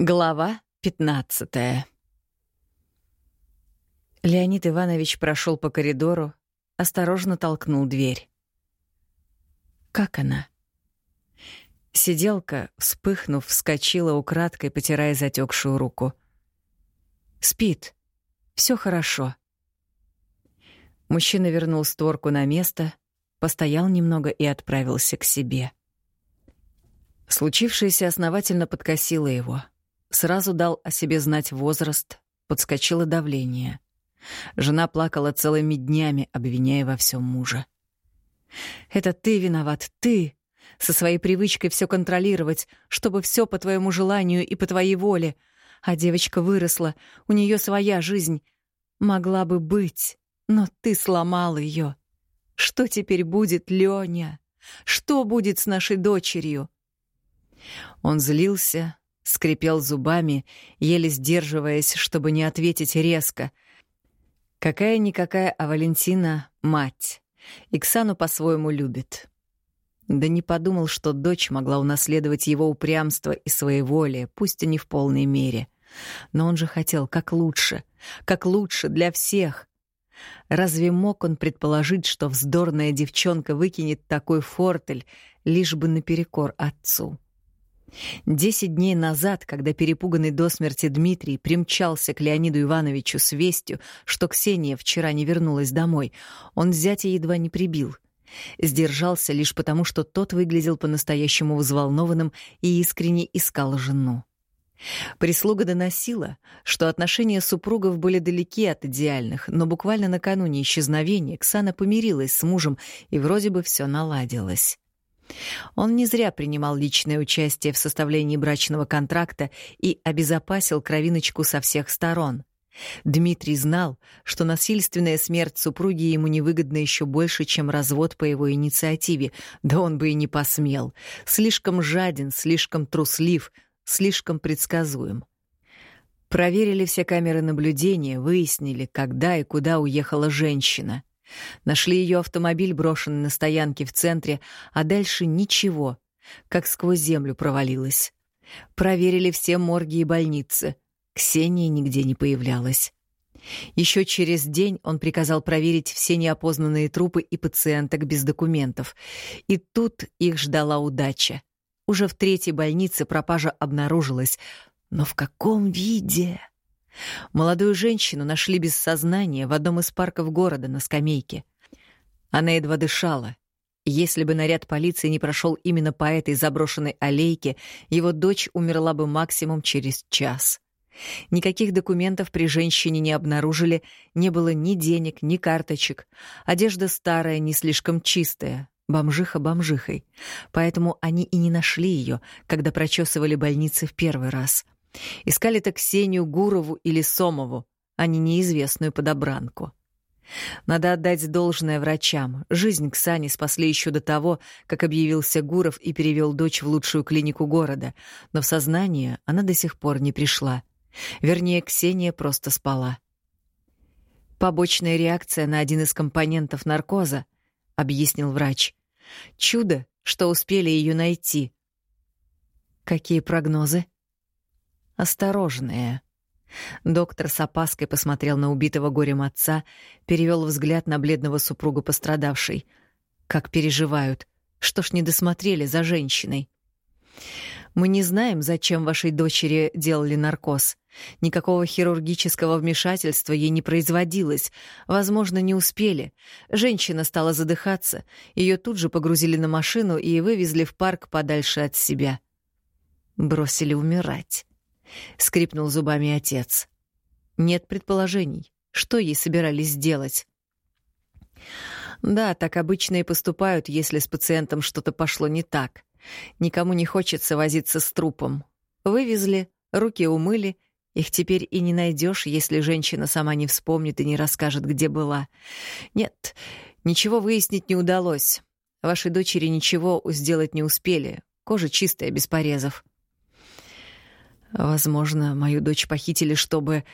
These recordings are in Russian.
Глава 15 Леонид Иванович прошел по коридору, осторожно толкнул дверь. Как она? Сиделка, вспыхнув, вскочила украдкой, потирая затекшую руку. Спит. Все хорошо. Мужчина вернул створку на место, постоял немного и отправился к себе. Случившееся основательно подкосило его — Сразу дал о себе знать возраст, подскочило давление. Жена плакала целыми днями, обвиняя во всем мужа. «Это ты виноват, ты!» со своей привычкой все контролировать, чтобы все по твоему желанию и по твоей воле. А девочка выросла, у нее своя жизнь. Могла бы быть, но ты сломал ее. Что теперь будет, Лёня? Что будет с нашей дочерью? Он злился, скрипел зубами, еле сдерживаясь, чтобы не ответить резко. Какая-никакая, а Валентина — мать. Иксану по-своему любит. Да не подумал, что дочь могла унаследовать его упрямство и своеволие, пусть и не в полной мере. Но он же хотел как лучше, как лучше для всех. Разве мог он предположить, что вздорная девчонка выкинет такой фортель, лишь бы наперекор отцу? Десять дней назад, когда перепуганный до смерти Дмитрий примчался к Леониду Ивановичу с вестью, что Ксения вчера не вернулась домой, он зятя едва не прибил. Сдержался лишь потому, что тот выглядел по-настоящему взволнованным и искренне искал жену. Прислуга доносила, что отношения супругов были далеки от идеальных, но буквально накануне исчезновения Ксана помирилась с мужем, и вроде бы все наладилось. Он не зря принимал личное участие в составлении брачного контракта и обезопасил кровиночку со всех сторон. Дмитрий знал, что насильственная смерть супруги ему невыгодна еще больше, чем развод по его инициативе, да он бы и не посмел. Слишком жаден, слишком труслив, слишком предсказуем. Проверили все камеры наблюдения, выяснили, когда и куда уехала женщина. Нашли ее автомобиль, брошенный на стоянке в центре, а дальше ничего, как сквозь землю провалилась. Проверили все морги и больницы. Ксения нигде не появлялась. Еще через день он приказал проверить все неопознанные трупы и пациенток без документов. И тут их ждала удача. Уже в третьей больнице пропажа обнаружилась. Но в каком виде? Молодую женщину нашли без сознания в одном из парков города на скамейке. Она едва дышала. Если бы наряд полиции не прошел именно по этой заброшенной аллейке, его дочь умерла бы максимум через час. Никаких документов при женщине не обнаружили, не было ни денег, ни карточек. Одежда старая, не слишком чистая, бомжиха бомжихой. Поэтому они и не нашли ее, когда прочесывали больницы в первый раз — Искали-то Ксению Гурову или Сомову, а не неизвестную подобранку. Надо отдать должное врачам. Жизнь Ксани спасли еще до того, как объявился Гуров и перевел дочь в лучшую клинику города, но в сознание она до сих пор не пришла. Вернее, Ксения просто спала. Побочная реакция на один из компонентов наркоза, объяснил врач. Чудо, что успели ее найти. Какие прогнозы? Осторожные. Доктор с опаской посмотрел на убитого горем отца, перевел взгляд на бледного супруга пострадавшей. Как переживают. Что ж не досмотрели за женщиной? Мы не знаем, зачем вашей дочери делали наркоз. Никакого хирургического вмешательства ей не производилось. Возможно, не успели. Женщина стала задыхаться. Ее тут же погрузили на машину и вывезли в парк подальше от себя. Бросили умирать. — скрипнул зубами отец. «Нет предположений. Что ей собирались сделать?» «Да, так обычно и поступают, если с пациентом что-то пошло не так. Никому не хочется возиться с трупом. Вывезли, руки умыли, их теперь и не найдешь, если женщина сама не вспомнит и не расскажет, где была. Нет, ничего выяснить не удалось. Вашей дочери ничего сделать не успели. Кожа чистая, без порезов. Возможно, мою дочь похитили, чтобы...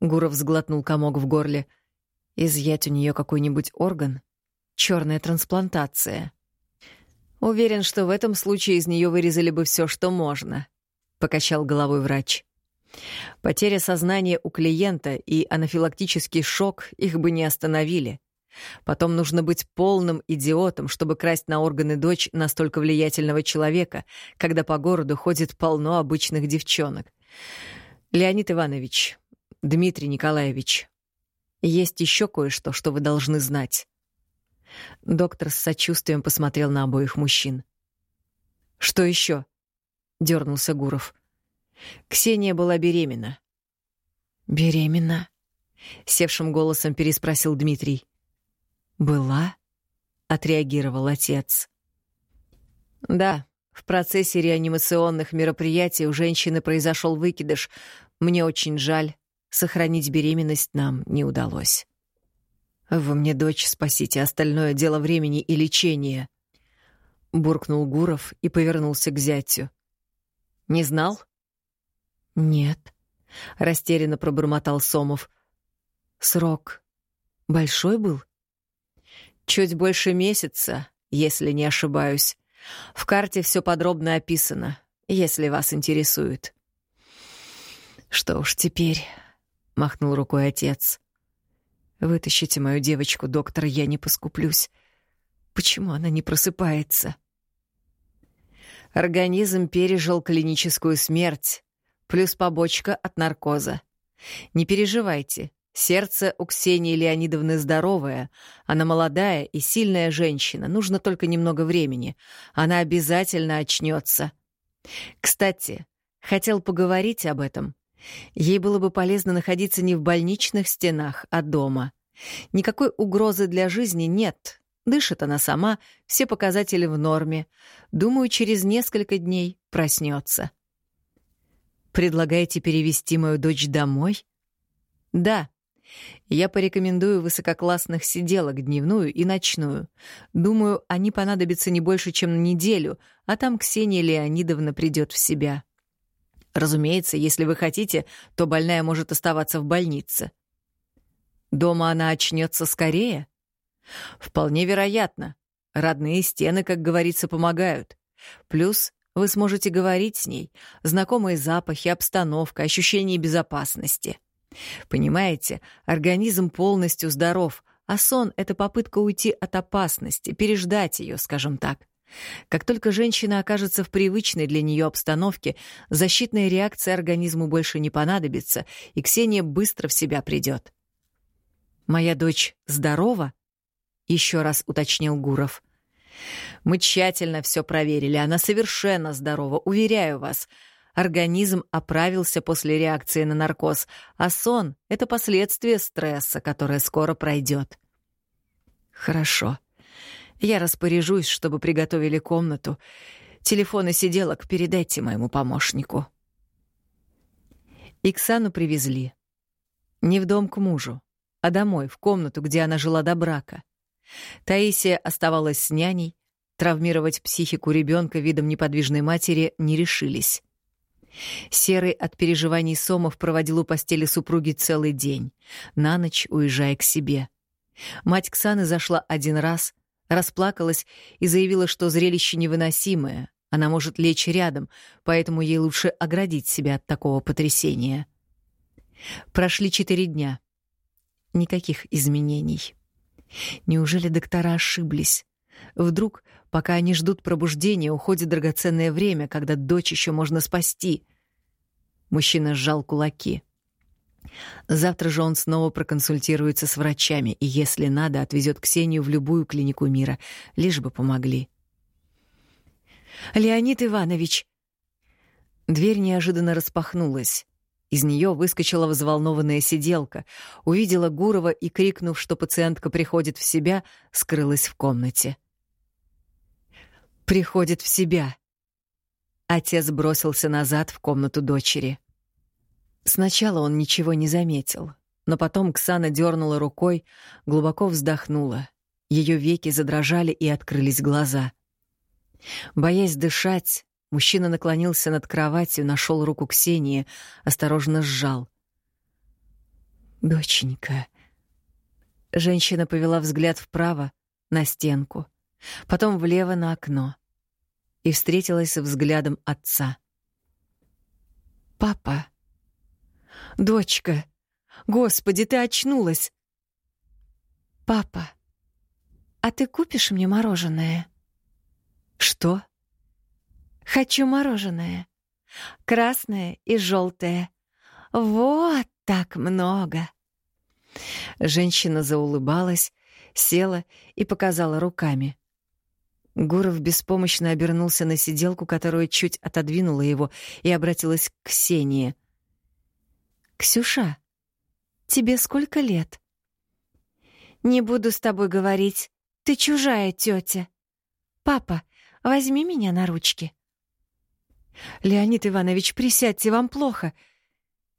Гуров сглотнул комок в горле. Изъять у нее какой-нибудь орган? Черная трансплантация. Уверен, что в этом случае из нее вырезали бы все, что можно. — покачал головой врач. Потеря сознания у клиента и анафилактический шок их бы не остановили. Потом нужно быть полным идиотом, чтобы красть на органы дочь настолько влиятельного человека, когда по городу ходит полно обычных девчонок. Леонид Иванович, Дмитрий Николаевич, есть еще кое-что, что вы должны знать. Доктор с сочувствием посмотрел на обоих мужчин. Что еще? дернулся Гуров. Ксения была беременна. Беременна? севшим голосом переспросил Дмитрий. «Была?» — отреагировал отец. «Да, в процессе реанимационных мероприятий у женщины произошел выкидыш. Мне очень жаль. Сохранить беременность нам не удалось». «Вы мне дочь спасите, остальное дело времени и лечения», — буркнул Гуров и повернулся к зятю. «Не знал?» «Нет», — растерянно пробормотал Сомов. «Срок большой был?» Чуть больше месяца, если не ошибаюсь. В карте все подробно описано, если вас интересует. Что уж теперь, махнул рукой отец. Вытащите мою девочку, доктор, я не поскуплюсь. Почему она не просыпается? Организм пережил клиническую смерть, плюс побочка от наркоза. Не переживайте, Сердце у Ксении Леонидовны здоровое. Она молодая и сильная женщина. Нужно только немного времени. Она обязательно очнется. Кстати, хотел поговорить об этом. Ей было бы полезно находиться не в больничных стенах, а дома. Никакой угрозы для жизни нет. Дышит она сама, все показатели в норме. Думаю, через несколько дней проснется. Предлагаете перевести мою дочь домой? Да. Я порекомендую высококлассных сиделок дневную и ночную. Думаю, они понадобятся не больше, чем на неделю, а там Ксения Леонидовна придет в себя. Разумеется, если вы хотите, то больная может оставаться в больнице. Дома она очнется скорее? Вполне вероятно. Родные стены, как говорится, помогают. Плюс вы сможете говорить с ней, знакомые запахи, обстановка, ощущение безопасности — Понимаете, организм полностью здоров, а сон — это попытка уйти от опасности, переждать ее, скажем так. Как только женщина окажется в привычной для нее обстановке, защитная реакция организму больше не понадобится, и Ксения быстро в себя придет. «Моя дочь здорова?» — еще раз уточнил Гуров. «Мы тщательно все проверили, она совершенно здорова, уверяю вас. Организм оправился после реакции на наркоз, а сон — это последствие стресса, которое скоро пройдет. Хорошо. Я распоряжусь, чтобы приготовили комнату. Телефоны сиделок передайте моему помощнику. Иксану привезли. Не в дом к мужу, а домой, в комнату, где она жила до брака. Таисия оставалась с няней, травмировать психику ребенка видом неподвижной матери не решились. Серый от переживаний Сомов проводил у постели супруги целый день, на ночь уезжая к себе. Мать Ксаны зашла один раз, расплакалась и заявила, что зрелище невыносимое, она может лечь рядом, поэтому ей лучше оградить себя от такого потрясения. Прошли четыре дня. Никаких изменений. Неужели доктора ошиблись? Вдруг, пока они ждут пробуждения, уходит драгоценное время, когда дочь еще можно спасти. Мужчина сжал кулаки. Завтра же он снова проконсультируется с врачами и, если надо, отвезет Ксению в любую клинику мира, лишь бы помогли. «Леонид Иванович!» Дверь неожиданно распахнулась. Из нее выскочила взволнованная сиделка, увидела Гурова и, крикнув, что пациентка приходит в себя, скрылась в комнате приходит в себя. Отец бросился назад в комнату дочери. Сначала он ничего не заметил, но потом Ксана дернула рукой, глубоко вздохнула. Ее веки задрожали и открылись глаза. Боясь дышать, мужчина наклонился над кроватью, нашел руку Ксении, осторожно сжал. «Доченька...» Женщина повела взгляд вправо, на стенку, потом влево на окно и встретилась взглядом отца. Папа. Дочка. Господи, ты очнулась. Папа. А ты купишь мне мороженое? Что? Хочу мороженое. Красное и желтое. Вот так много. Женщина заулыбалась, села и показала руками. Гуров беспомощно обернулся на сиделку, которая чуть отодвинула его, и обратилась к Ксении. «Ксюша, тебе сколько лет?» «Не буду с тобой говорить. Ты чужая тетя. Папа, возьми меня на ручки». «Леонид Иванович, присядьте, вам плохо».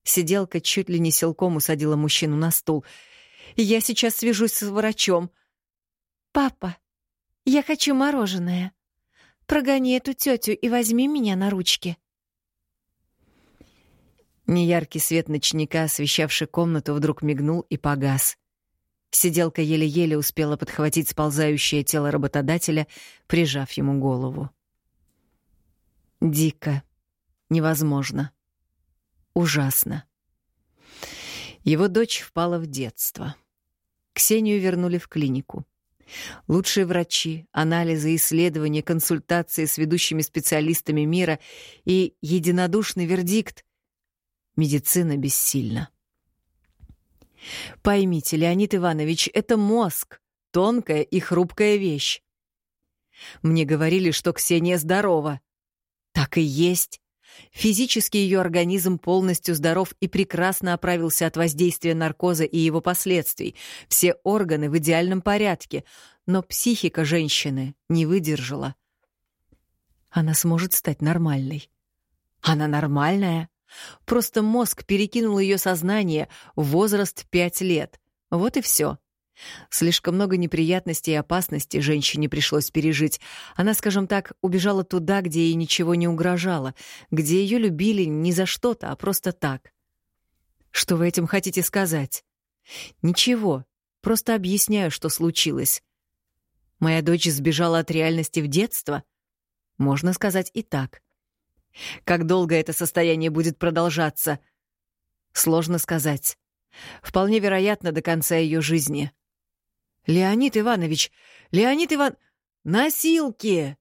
Сиделка чуть ли не силком усадила мужчину на стул. «Я сейчас свяжусь с врачом». «Папа, я хочу мороженое. Прогони эту тетю и возьми меня на ручки». Неяркий свет ночника, освещавший комнату, вдруг мигнул и погас. Сиделка еле-еле успела подхватить сползающее тело работодателя, прижав ему голову. Дико. Невозможно. Ужасно. Его дочь впала в детство. Ксению вернули в клинику. Лучшие врачи, анализы, исследования, консультации с ведущими специалистами мира и единодушный вердикт — медицина бессильна. Поймите, Леонид Иванович, это мозг, тонкая и хрупкая вещь. Мне говорили, что Ксения здорова. Так и есть. Физически ее организм полностью здоров и прекрасно оправился от воздействия наркоза и его последствий. Все органы в идеальном порядке, но психика женщины не выдержала. Она сможет стать нормальной. Она нормальная. Просто мозг перекинул ее сознание в возраст пять лет. Вот и все. Слишком много неприятностей и опасностей женщине пришлось пережить. Она, скажем так, убежала туда, где ей ничего не угрожало, где ее любили не за что-то, а просто так. Что вы этим хотите сказать? Ничего, просто объясняю, что случилось. Моя дочь сбежала от реальности в детство? Можно сказать и так. Как долго это состояние будет продолжаться? Сложно сказать. Вполне вероятно, до конца ее жизни. «Леонид Иванович! Леонид Иван... Носилки!»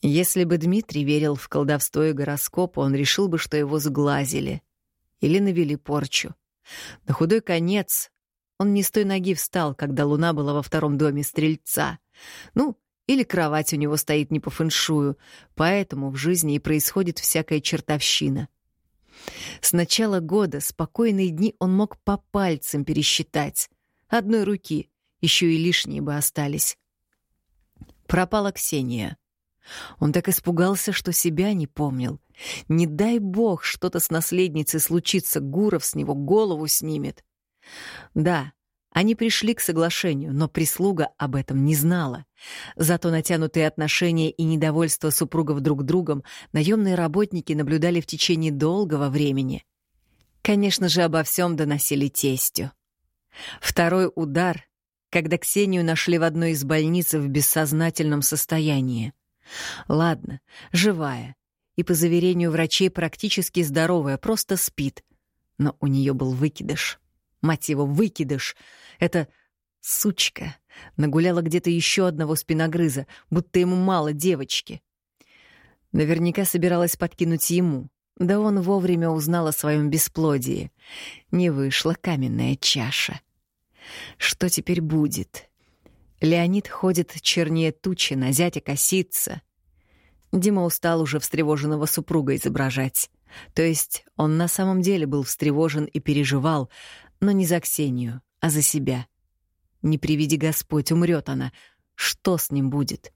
Если бы Дмитрий верил в колдовство и гороскоп, он решил бы, что его сглазили или навели порчу. На худой конец он не с той ноги встал, когда луна была во втором доме стрельца. Ну, или кровать у него стоит не по фэншую, поэтому в жизни и происходит всякая чертовщина — с начала года спокойные дни он мог по пальцам пересчитать. Одной руки, еще и лишние бы остались. Пропала Ксения. Он так испугался, что себя не помнил. Не дай бог, что-то с наследницей случится, Гуров с него голову снимет. Да, они пришли к соглашению, но прислуга об этом не знала. Зато натянутые отношения и недовольство супругов друг другом наемные работники наблюдали в течение долгого времени. Конечно же, обо всем доносили тестю. Второй удар, когда Ксению нашли в одной из больниц в бессознательном состоянии. Ладно, живая, и по заверению врачей практически здоровая, просто спит. Но у нее был выкидыш. Мать его, выкидыш! Это сучка нагуляла где-то еще одного спиногрыза, будто ему мало девочки. Наверняка собиралась подкинуть ему. Да он вовремя узнал о своем бесплодии. Не вышла каменная чаша. Что теперь будет? Леонид ходит чернее тучи, на зятя косится. Дима устал уже встревоженного супруга изображать. То есть он на самом деле был встревожен и переживал, но не за Ксению, а за себя. Не приведи Господь, умрет она. Что с ним будет?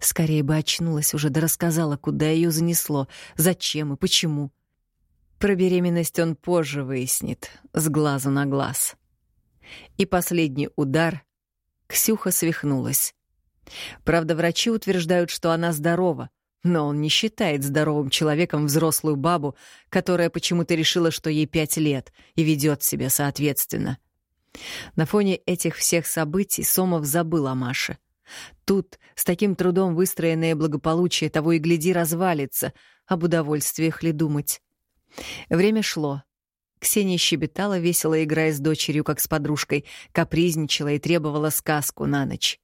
Скорее бы очнулась уже, да рассказала, куда ее занесло, зачем и почему. Про беременность он позже выяснит, с глазу на глаз. И последний удар. Ксюха свихнулась. Правда, врачи утверждают, что она здорова, но он не считает здоровым человеком взрослую бабу, которая почему-то решила, что ей пять лет, и ведет себя соответственно. На фоне этих всех событий Сомов забыл о Маше. Тут с таким трудом выстроенное благополучие того и гляди развалится, об удовольствиях ли думать. Время шло. Ксения щебетала, весело играя с дочерью, как с подружкой, капризничала и требовала сказку на ночь.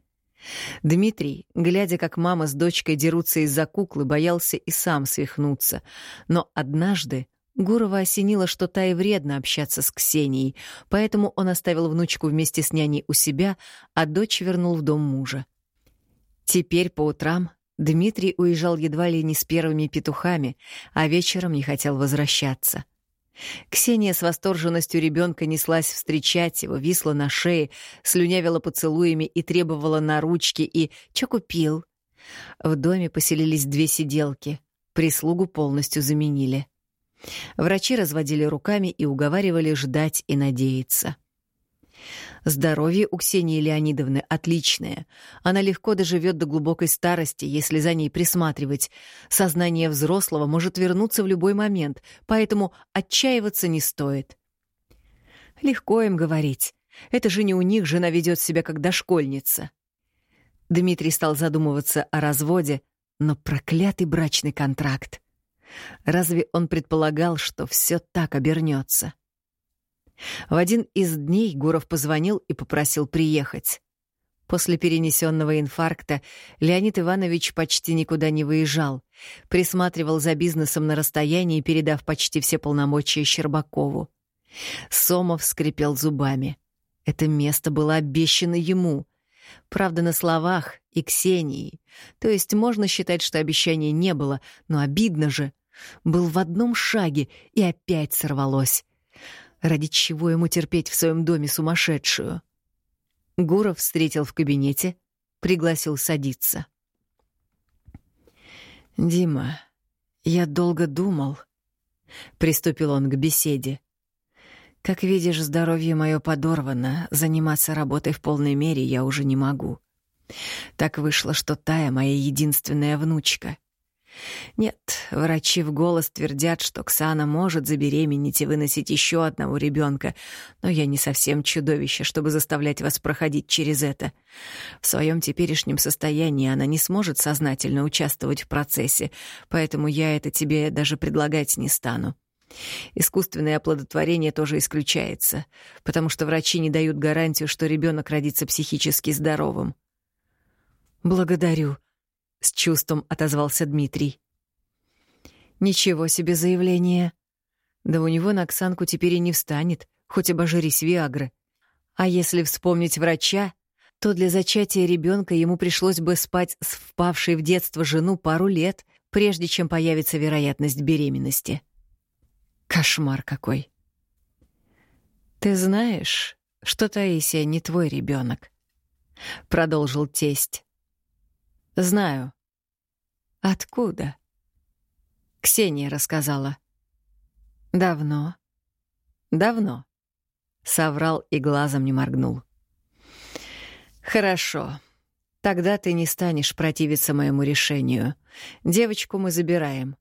Дмитрий, глядя, как мама с дочкой дерутся из-за куклы, боялся и сам свихнуться. Но однажды Гурова осенило, что та и вредно общаться с Ксенией, поэтому он оставил внучку вместе с няней у себя, а дочь вернул в дом мужа. Теперь по утрам Дмитрий уезжал едва ли не с первыми петухами, а вечером не хотел возвращаться. Ксения с восторженностью ребенка неслась встречать его, висла на шее, слюнявила поцелуями и требовала на ручки и «Чё купил?». В доме поселились две сиделки, прислугу полностью заменили. Врачи разводили руками и уговаривали ждать и надеяться. Здоровье у Ксении Леонидовны отличное. Она легко доживет до глубокой старости, если за ней присматривать. Сознание взрослого может вернуться в любой момент, поэтому отчаиваться не стоит. Легко им говорить. Это же не у них жена ведет себя как дошкольница. Дмитрий стал задумываться о разводе, но проклятый брачный контракт. Разве он предполагал, что все так обернется? В один из дней Гуров позвонил и попросил приехать. После перенесенного инфаркта Леонид Иванович почти никуда не выезжал, присматривал за бизнесом на расстоянии, передав почти все полномочия Щербакову. Сомов скрипел зубами. Это место было обещано ему. Правда, на словах и Ксении. То есть можно считать, что обещания не было, но обидно же. Был в одном шаге и опять сорвалось. Ради чего ему терпеть в своем доме сумасшедшую? Гуров встретил в кабинете, пригласил садиться. «Дима, я долго думал», — приступил он к беседе. «Как видишь, здоровье мое подорвано, заниматься работой в полной мере я уже не могу. Так вышло, что Тая — моя единственная внучка. Нет, врачи в голос твердят, что Ксана может забеременеть и выносить еще одного ребенка, но я не совсем чудовище, чтобы заставлять вас проходить через это. В своем теперешнем состоянии она не сможет сознательно участвовать в процессе, поэтому я это тебе даже предлагать не стану. Искусственное оплодотворение тоже исключается, потому что врачи не дают гарантию, что ребенок родится психически здоровым. Благодарю, с чувством отозвался Дмитрий. Ничего себе заявление. Да у него на Оксанку теперь и не встанет, хоть обожрись Виагры. А если вспомнить врача, то для зачатия ребенка ему пришлось бы спать с впавшей в детство жену пару лет, прежде чем появится вероятность беременности. Кошмар какой. Ты знаешь, что Таисия не твой ребенок, продолжил тесть. Знаю. Откуда? Ксения рассказала. Давно. Давно. Соврал и глазом не моргнул. Хорошо. Тогда ты не станешь противиться моему решению. Девочку мы забираем.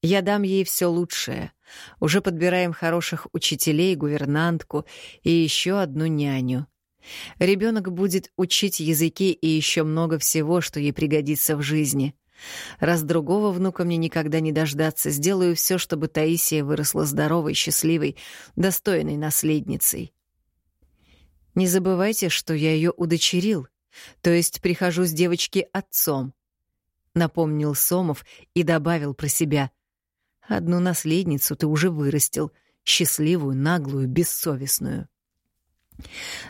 Я дам ей все лучшее. Уже подбираем хороших учителей, гувернантку и еще одну няню. Ребенок будет учить языки и еще много всего, что ей пригодится в жизни. Раз другого внука мне никогда не дождаться, сделаю все, чтобы Таисия выросла здоровой, счастливой, достойной наследницей. Не забывайте, что я ее удочерил, то есть прихожу с девочки отцом. Напомнил Сомов и добавил про себя. Одну наследницу ты уже вырастил, счастливую, наглую, бессовестную.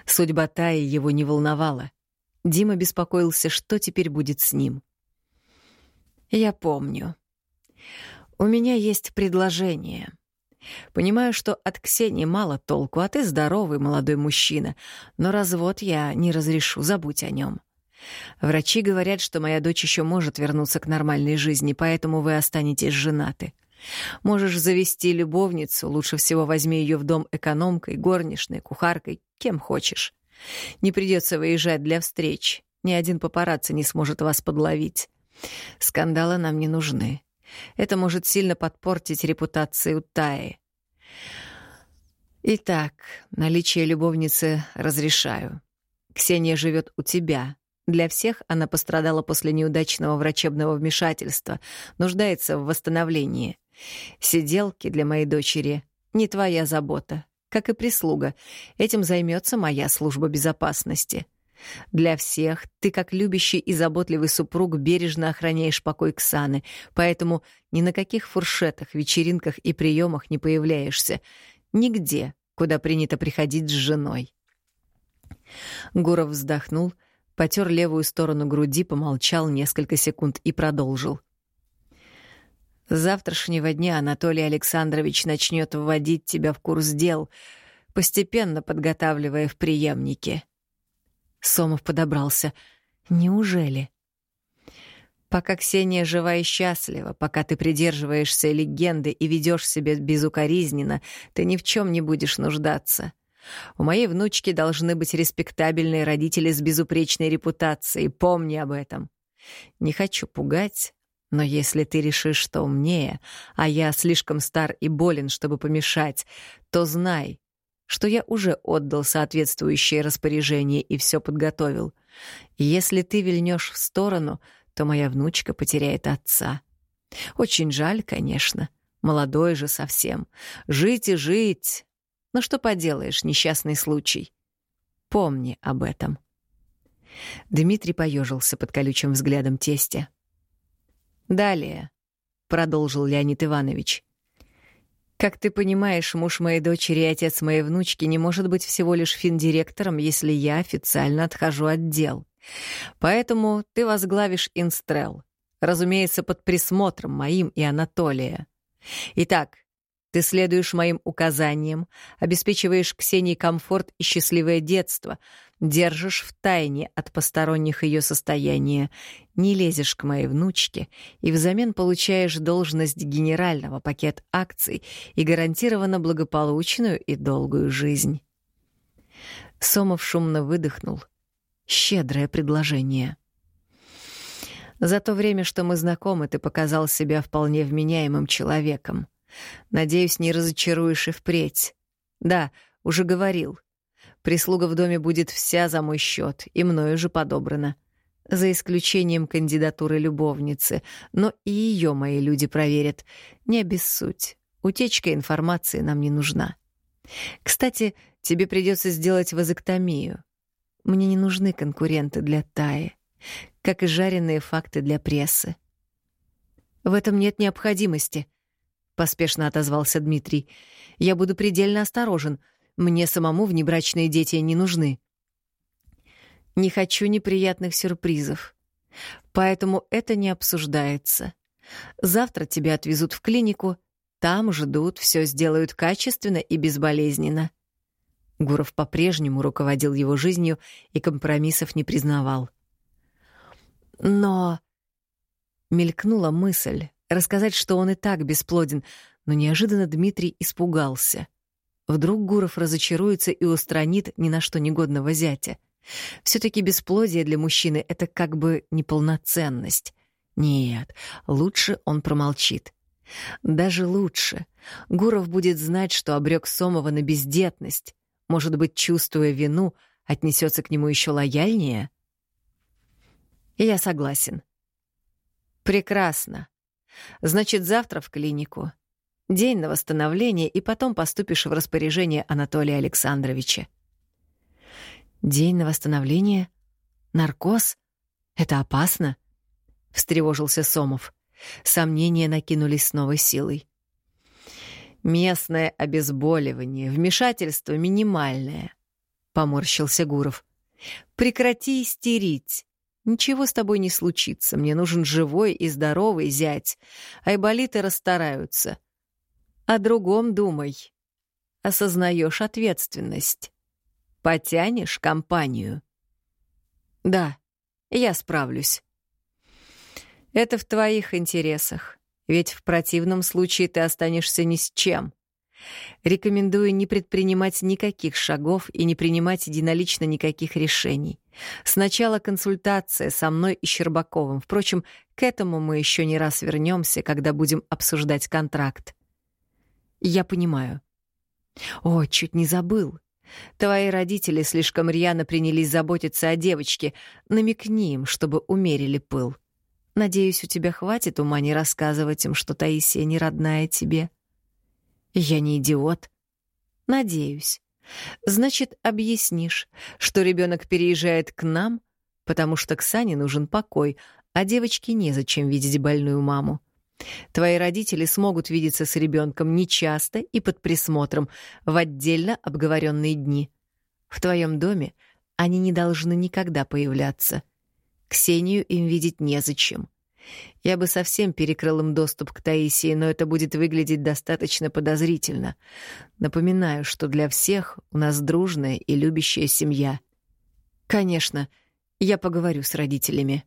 Судьба Таи его не волновала. Дима беспокоился, что теперь будет с ним. «Я помню. У меня есть предложение. Понимаю, что от Ксении мало толку, а ты здоровый молодой мужчина, но развод я не разрешу, забудь о нем. Врачи говорят, что моя дочь еще может вернуться к нормальной жизни, поэтому вы останетесь женаты. Можешь завести любовницу, лучше всего возьми ее в дом экономкой, горничной, кухаркой, кем хочешь. Не придется выезжать для встреч. Ни один папарацци не сможет вас подловить. Скандалы нам не нужны. Это может сильно подпортить репутацию Таи. Итак, наличие любовницы разрешаю. Ксения живет у тебя. Для всех она пострадала после неудачного врачебного вмешательства, нуждается в восстановлении. Сиделки для моей дочери — не твоя забота, как и прислуга. Этим займется моя служба безопасности. Для всех ты, как любящий и заботливый супруг, бережно охраняешь покой Ксаны, поэтому ни на каких фуршетах, вечеринках и приемах не появляешься. Нигде, куда принято приходить с женой. Гуров вздохнул, потер левую сторону груди, помолчал несколько секунд и продолжил. С завтрашнего дня Анатолий Александрович начнет вводить тебя в курс дел, постепенно подготавливая в преемнике. Сомов подобрался. Неужели? Пока Ксения жива и счастлива, пока ты придерживаешься легенды и ведешь себя безукоризненно, ты ни в чем не будешь нуждаться. У моей внучки должны быть респектабельные родители с безупречной репутацией, помни об этом. Не хочу пугать, но если ты решишь, что умнее, а я слишком стар и болен, чтобы помешать, то знай, что я уже отдал соответствующее распоряжение и все подготовил. Если ты вильнешь в сторону, то моя внучка потеряет отца. Очень жаль, конечно. Молодой же совсем. Жить и жить. Но что поделаешь, несчастный случай. Помни об этом. Дмитрий поежился под колючим взглядом тестя. Далее, продолжил Леонид Иванович. Как ты понимаешь, муж моей дочери и отец моей внучки не может быть всего лишь финдиректором, если я официально отхожу от дел. Поэтому ты возглавишь Инстрел, разумеется, под присмотром моим и Анатолия. Итак, ты следуешь моим указаниям, обеспечиваешь Ксении комфорт и счастливое детство, держишь в тайне от посторонних ее состояние, не лезешь к моей внучке и взамен получаешь должность генерального пакет акций и гарантированно благополучную и долгую жизнь. Сомов шумно выдохнул. Щедрое предложение. За то время, что мы знакомы, ты показал себя вполне вменяемым человеком. Надеюсь, не разочаруешь и впредь. Да, уже говорил. Прислуга в доме будет вся за мой счет, и мною же подобрана. За исключением кандидатуры любовницы, но и ее мои люди проверят. Не обессудь. Утечка информации нам не нужна. Кстати, тебе придется сделать вазоктомию. Мне не нужны конкуренты для Таи, как и жареные факты для прессы. В этом нет необходимости — поспешно отозвался Дмитрий. Я буду предельно осторожен. Мне самому внебрачные дети не нужны. Не хочу неприятных сюрпризов. Поэтому это не обсуждается. Завтра тебя отвезут в клинику, там ждут, все сделают качественно и безболезненно. Гуров по-прежнему руководил его жизнью и компромиссов не признавал. Но мелькнула мысль, рассказать, что он и так бесплоден, но неожиданно Дмитрий испугался. Вдруг Гуров разочаруется и устранит ни на что негодного зятя. все таки бесплодие для мужчины — это как бы неполноценность. Нет, лучше он промолчит. Даже лучше. Гуров будет знать, что обрек Сомова на бездетность. Может быть, чувствуя вину, отнесется к нему еще лояльнее? Я согласен. Прекрасно. Значит, завтра в клинику. День на восстановление, и потом поступишь в распоряжение Анатолия Александровича. День на восстановление? Наркоз? Это опасно? Встревожился Сомов. Сомнения накинулись с новой силой. Местное обезболивание, вмешательство минимальное, поморщился Гуров. Прекрати истерить. Ничего с тобой не случится. Мне нужен живой и здоровый зять. Айболиты расстараются. О другом думай. Осознаешь ответственность. Потянешь компанию. Да, я справлюсь. Это в твоих интересах, ведь в противном случае ты останешься ни с чем. Рекомендую не предпринимать никаких шагов и не принимать единолично никаких решений. Сначала консультация со мной и Щербаковым. Впрочем, к этому мы еще не раз вернемся, когда будем обсуждать контракт. Я понимаю. О, чуть не забыл. Твои родители слишком рьяно принялись заботиться о девочке. Намекни им, чтобы умерили пыл. Надеюсь, у тебя хватит ума не рассказывать им, что Таисия не родная тебе. Я не идиот. Надеюсь. Значит, объяснишь, что ребенок переезжает к нам, потому что Ксане нужен покой, а девочке незачем видеть больную маму. Твои родители смогут видеться с ребенком нечасто и под присмотром в отдельно обговоренные дни. В твоем доме они не должны никогда появляться. Ксению им видеть незачем. Я бы совсем перекрыл им доступ к Таисии, но это будет выглядеть достаточно подозрительно. Напоминаю, что для всех у нас дружная и любящая семья. Конечно, я поговорю с родителями.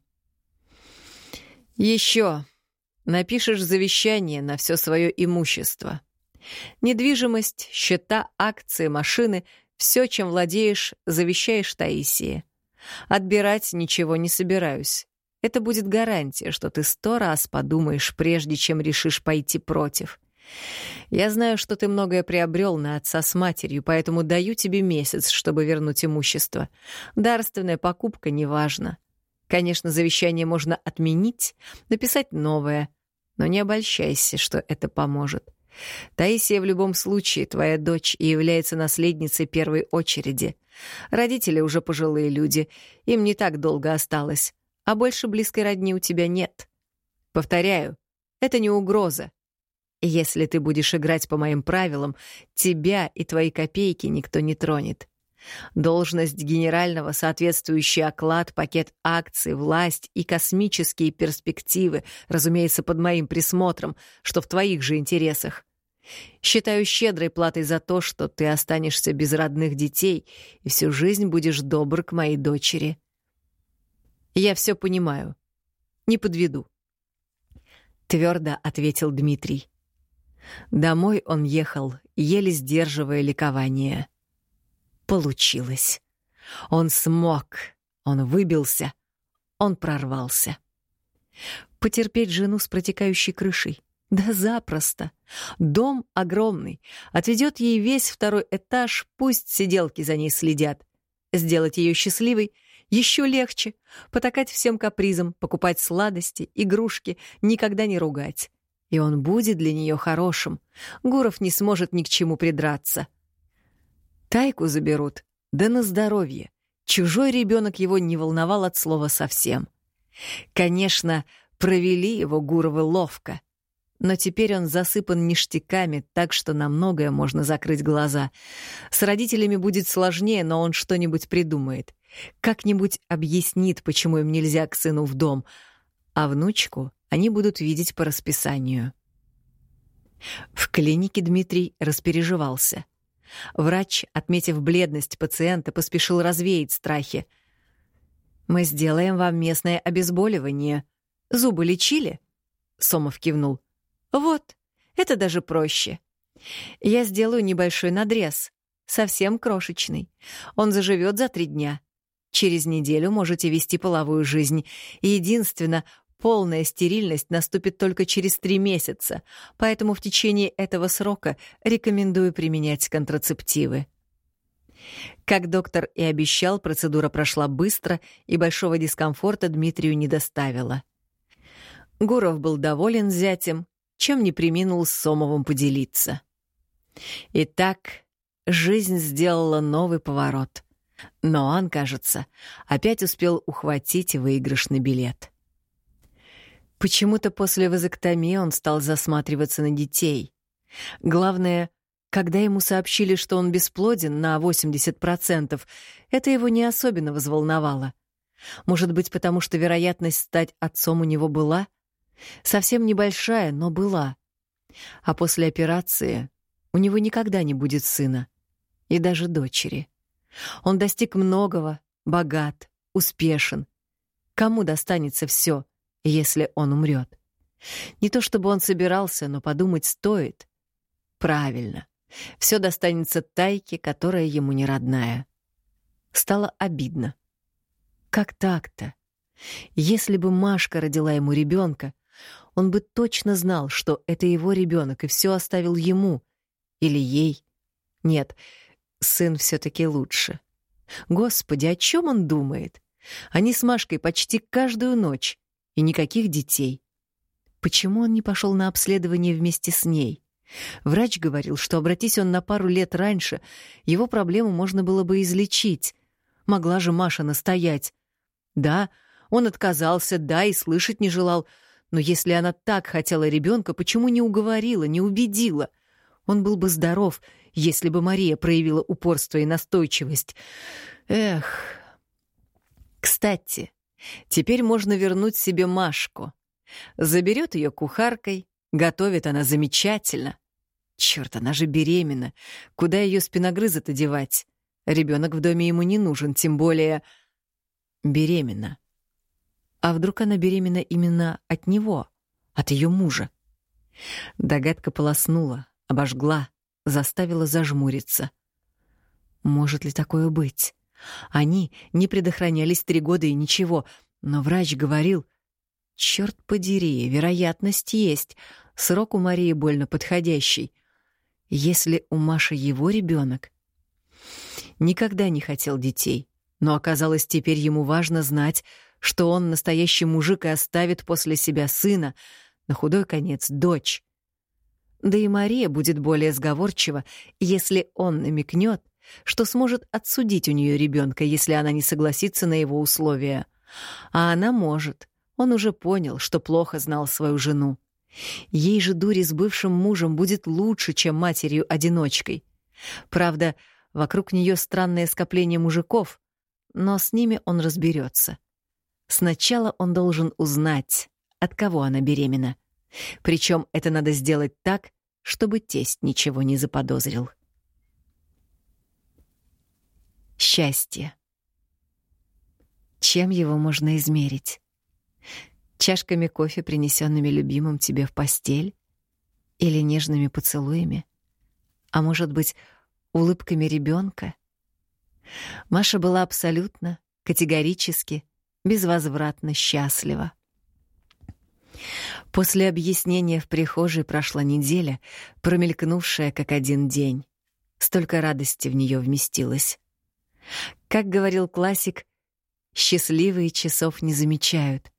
Еще Напишешь завещание на все свое имущество. Недвижимость, счета, акции, машины — все, чем владеешь, завещаешь Таисии. Отбирать ничего не собираюсь. Это будет гарантия, что ты сто раз подумаешь, прежде чем решишь пойти против. Я знаю, что ты многое приобрел на отца с матерью, поэтому даю тебе месяц, чтобы вернуть имущество. Дарственная покупка неважна. Конечно, завещание можно отменить, написать новое, но не обольщайся, что это поможет. Таисия в любом случае твоя дочь и является наследницей первой очереди. Родители уже пожилые люди, им не так долго осталось, а больше близкой родни у тебя нет. Повторяю, это не угроза. Если ты будешь играть по моим правилам, тебя и твои копейки никто не тронет. Должность генерального, соответствующий оклад, пакет акций, власть и космические перспективы, разумеется, под моим присмотром, что в твоих же интересах. Считаю щедрой платой за то, что ты останешься без родных детей и всю жизнь будешь добр к моей дочери. Я все понимаю. Не подведу. Твердо ответил Дмитрий. Домой он ехал, еле сдерживая ликование. Получилось. Он смог, он выбился, он прорвался. Потерпеть жену с протекающей крышей? Да запросто. Дом огромный. Отведет ей весь второй этаж, пусть сиделки за ней следят. Сделать ее счастливой еще легче. Потакать всем капризам, покупать сладости, игрушки, никогда не ругать. И он будет для нее хорошим. Гуров не сможет ни к чему придраться. Тайку заберут, да на здоровье. Чужой ребенок его не волновал от слова совсем. Конечно, провели его Гуровы ловко. Но теперь он засыпан ништяками, так что на многое можно закрыть глаза. С родителями будет сложнее, но он что-нибудь придумает. Как-нибудь объяснит, почему им нельзя к сыну в дом. А внучку они будут видеть по расписанию. В клинике Дмитрий распереживался — Врач, отметив бледность пациента, поспешил развеять страхи. «Мы сделаем вам местное обезболивание. Зубы лечили?» Сомов кивнул. «Вот, это даже проще. Я сделаю небольшой надрез, совсем крошечный. Он заживет за три дня. Через неделю можете вести половую жизнь. Единственно, Полная стерильность наступит только через три месяца, поэтому в течение этого срока рекомендую применять контрацептивы. Как доктор и обещал, процедура прошла быстро и большого дискомфорта Дмитрию не доставила. Гуров был доволен зятем, чем не приминул с Сомовым поделиться. Итак, жизнь сделала новый поворот. Но он, кажется, опять успел ухватить выигрышный билет. Почему-то после вазоктомии он стал засматриваться на детей. Главное, когда ему сообщили, что он бесплоден на 80%, это его не особенно взволновало. Может быть, потому что вероятность стать отцом у него была? Совсем небольшая, но была. А после операции у него никогда не будет сына. И даже дочери. Он достиг многого, богат, успешен. Кому достанется все? Если он умрет. Не то чтобы он собирался, но подумать стоит. Правильно. Все достанется Тайке, которая ему не родная. Стало обидно. Как так-то? Если бы Машка родила ему ребенка, он бы точно знал, что это его ребенок, и все оставил ему. Или ей. Нет, сын все-таки лучше. Господи, о чем он думает? Они с Машкой почти каждую ночь, и никаких детей. Почему он не пошел на обследование вместе с ней? Врач говорил, что обратись он на пару лет раньше, его проблему можно было бы излечить. Могла же Маша настоять. Да, он отказался, да, и слышать не желал. Но если она так хотела ребенка, почему не уговорила, не убедила? Он был бы здоров, если бы Мария проявила упорство и настойчивость. Эх. Кстати, теперь можно вернуть себе Машку. Заберет ее кухаркой, готовит она замечательно. Черт, она же беременна. Куда ее спиногрыза-то девать? Ребенок в доме ему не нужен, тем более беременна. А вдруг она беременна именно от него, от ее мужа? Догадка полоснула, обожгла, заставила зажмуриться. Может ли такое быть? Они не предохранялись три года и ничего, но врач говорил... Черт подери, вероятность есть. Срок у Марии больно подходящий. Если у Маши его ребенок, Никогда не хотел детей, но оказалось, теперь ему важно знать, что он настоящий мужик и оставит после себя сына, на худой конец дочь. Да и Мария будет более сговорчива, если он намекнет, что сможет отсудить у нее ребенка, если она не согласится на его условия. А она может. Он уже понял, что плохо знал свою жену. Ей же дури с бывшим мужем будет лучше, чем матерью-одиночкой. Правда, вокруг нее странное скопление мужиков, но с ними он разберется. Сначала он должен узнать, от кого она беременна. Причем это надо сделать так, чтобы тесть ничего не заподозрил. Счастье. Чем его можно измерить? Чашками кофе, принесенными любимым тебе в постель? Или нежными поцелуями? А может быть, улыбками ребенка? Маша была абсолютно, категорически, безвозвратно счастлива. После объяснения в прихожей прошла неделя, промелькнувшая как один день. Столько радости в нее вместилось. Как говорил классик, счастливые часов не замечают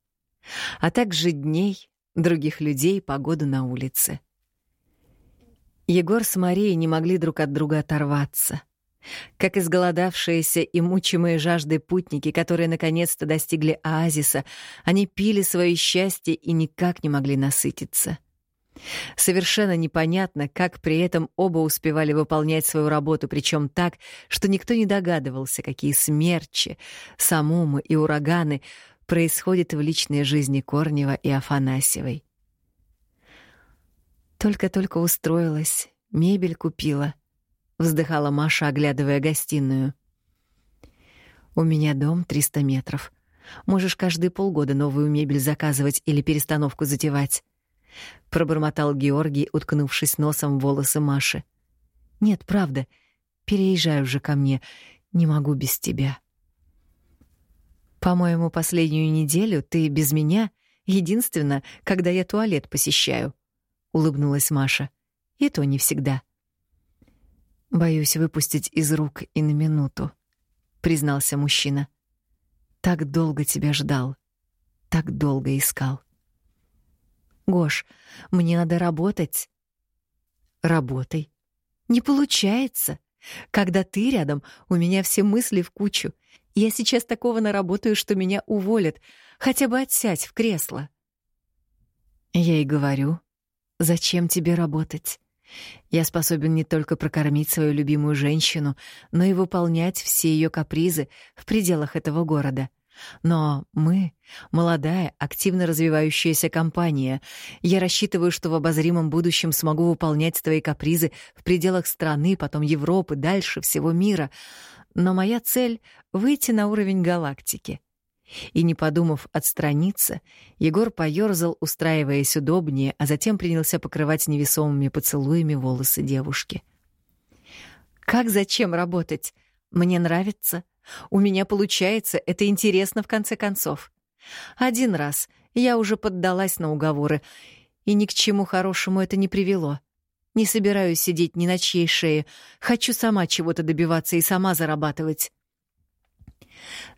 а также дней, других людей, погоду на улице. Егор с Марией не могли друг от друга оторваться. Как изголодавшиеся и мучимые жаждой путники, которые наконец-то достигли оазиса, они пили свое счастье и никак не могли насытиться. Совершенно непонятно, как при этом оба успевали выполнять свою работу, причем так, что никто не догадывался, какие смерчи, самумы и ураганы происходит в личной жизни Корнева и Афанасьевой. Только-только устроилась, мебель купила, вздыхала Маша, оглядывая гостиную. У меня дом 300 метров. Можешь каждые полгода новую мебель заказывать или перестановку затевать. Пробормотал Георгий, уткнувшись носом в волосы Маши. Нет, правда. Переезжай уже ко мне. Не могу без тебя. По-моему, последнюю неделю ты без меня единственно, когда я туалет посещаю, улыбнулась Маша. И то не всегда. Боюсь выпустить из рук и на минуту, признался мужчина. Так долго тебя ждал, так долго искал. Гош, мне надо работать. Работай. Не получается. Когда ты рядом, у меня все мысли в кучу. Я сейчас такого наработаю, что меня уволят. Хотя бы отсядь в кресло. Я и говорю, зачем тебе работать? Я способен не только прокормить свою любимую женщину, но и выполнять все ее капризы в пределах этого города. Но мы — молодая, активно развивающаяся компания. Я рассчитываю, что в обозримом будущем смогу выполнять твои капризы в пределах страны, потом Европы, дальше всего мира — но моя цель — выйти на уровень галактики. И не подумав отстраниться, Егор поёрзал, устраиваясь удобнее, а затем принялся покрывать невесомыми поцелуями волосы девушки. «Как зачем работать? Мне нравится. У меня получается, это интересно в конце концов. Один раз я уже поддалась на уговоры, и ни к чему хорошему это не привело. Не собираюсь сидеть ни на чьей шее. Хочу сама чего-то добиваться и сама зарабатывать.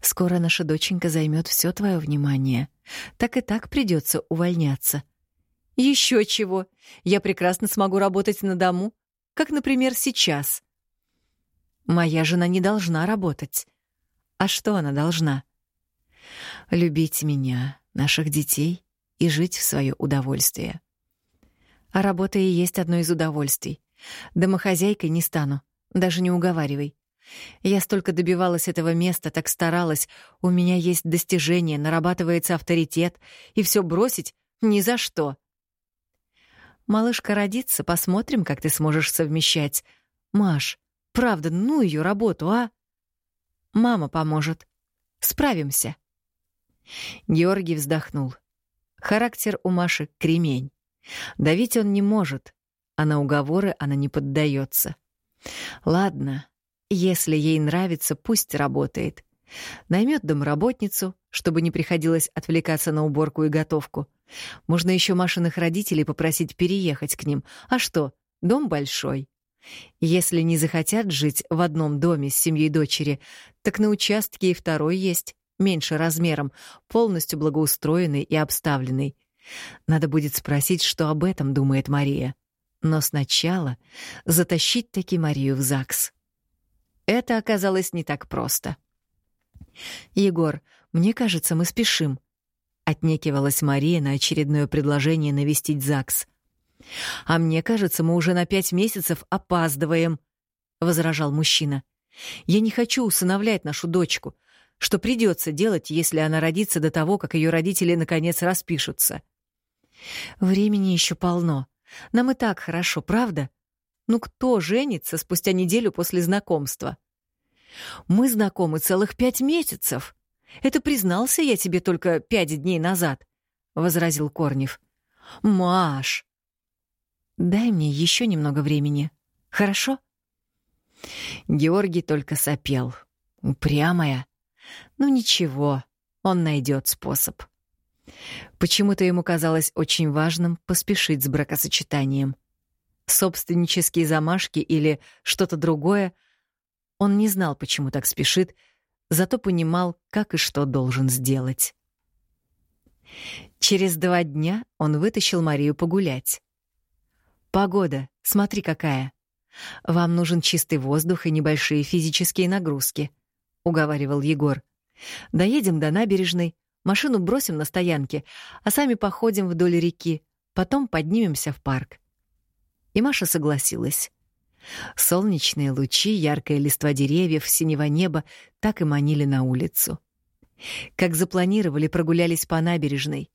Скоро наша доченька займет все твое внимание. Так и так придется увольняться. Еще чего. Я прекрасно смогу работать на дому, как, например, сейчас. Моя жена не должна работать. А что она должна? Любить меня, наших детей и жить в свое удовольствие. А работа и есть одно из удовольствий. Домохозяйкой не стану, даже не уговаривай. Я столько добивалась этого места, так старалась. У меня есть достижения, нарабатывается авторитет, и все бросить ни за что. Малышка родится, посмотрим, как ты сможешь совмещать. Маш, правда, ну ее работу, а? Мама поможет. Справимся. Георгий вздохнул. Характер у Маши — кремень. Давить он не может, а на уговоры она не поддается. Ладно, если ей нравится, пусть работает. Наймет домработницу, чтобы не приходилось отвлекаться на уборку и готовку. Можно еще Машиных родителей попросить переехать к ним. А что, дом большой. Если не захотят жить в одном доме с семьей дочери, так на участке и второй есть, меньше размером, полностью благоустроенный и обставленный. Надо будет спросить, что об этом думает Мария. Но сначала затащить таки Марию в ЗАГС. Это оказалось не так просто. «Егор, мне кажется, мы спешим», — отнекивалась Мария на очередное предложение навестить ЗАГС. «А мне кажется, мы уже на пять месяцев опаздываем», — возражал мужчина. «Я не хочу усыновлять нашу дочку. Что придется делать, если она родится до того, как ее родители наконец распишутся?» Времени еще полно. Нам и так хорошо, правда? Ну кто женится спустя неделю после знакомства? Мы знакомы целых пять месяцев. Это признался я тебе только пять дней назад, — возразил Корнев. Маш! Дай мне еще немного времени, хорошо? Георгий только сопел. Упрямая. Ну ничего, он найдет способ. Почему-то ему казалось очень важным поспешить с бракосочетанием. Собственнические замашки или что-то другое он не знал, почему так спешит, зато понимал, как и что должен сделать. Через два дня он вытащил Марию погулять. «Погода, смотри какая. Вам нужен чистый воздух и небольшие физические нагрузки», — уговаривал Егор. «Доедем до набережной, Машину бросим на стоянке, а сами походим вдоль реки, потом поднимемся в парк. И Маша согласилась. Солнечные лучи, яркая листва деревьев, синего неба так и манили на улицу. Как запланировали, прогулялись по набережной.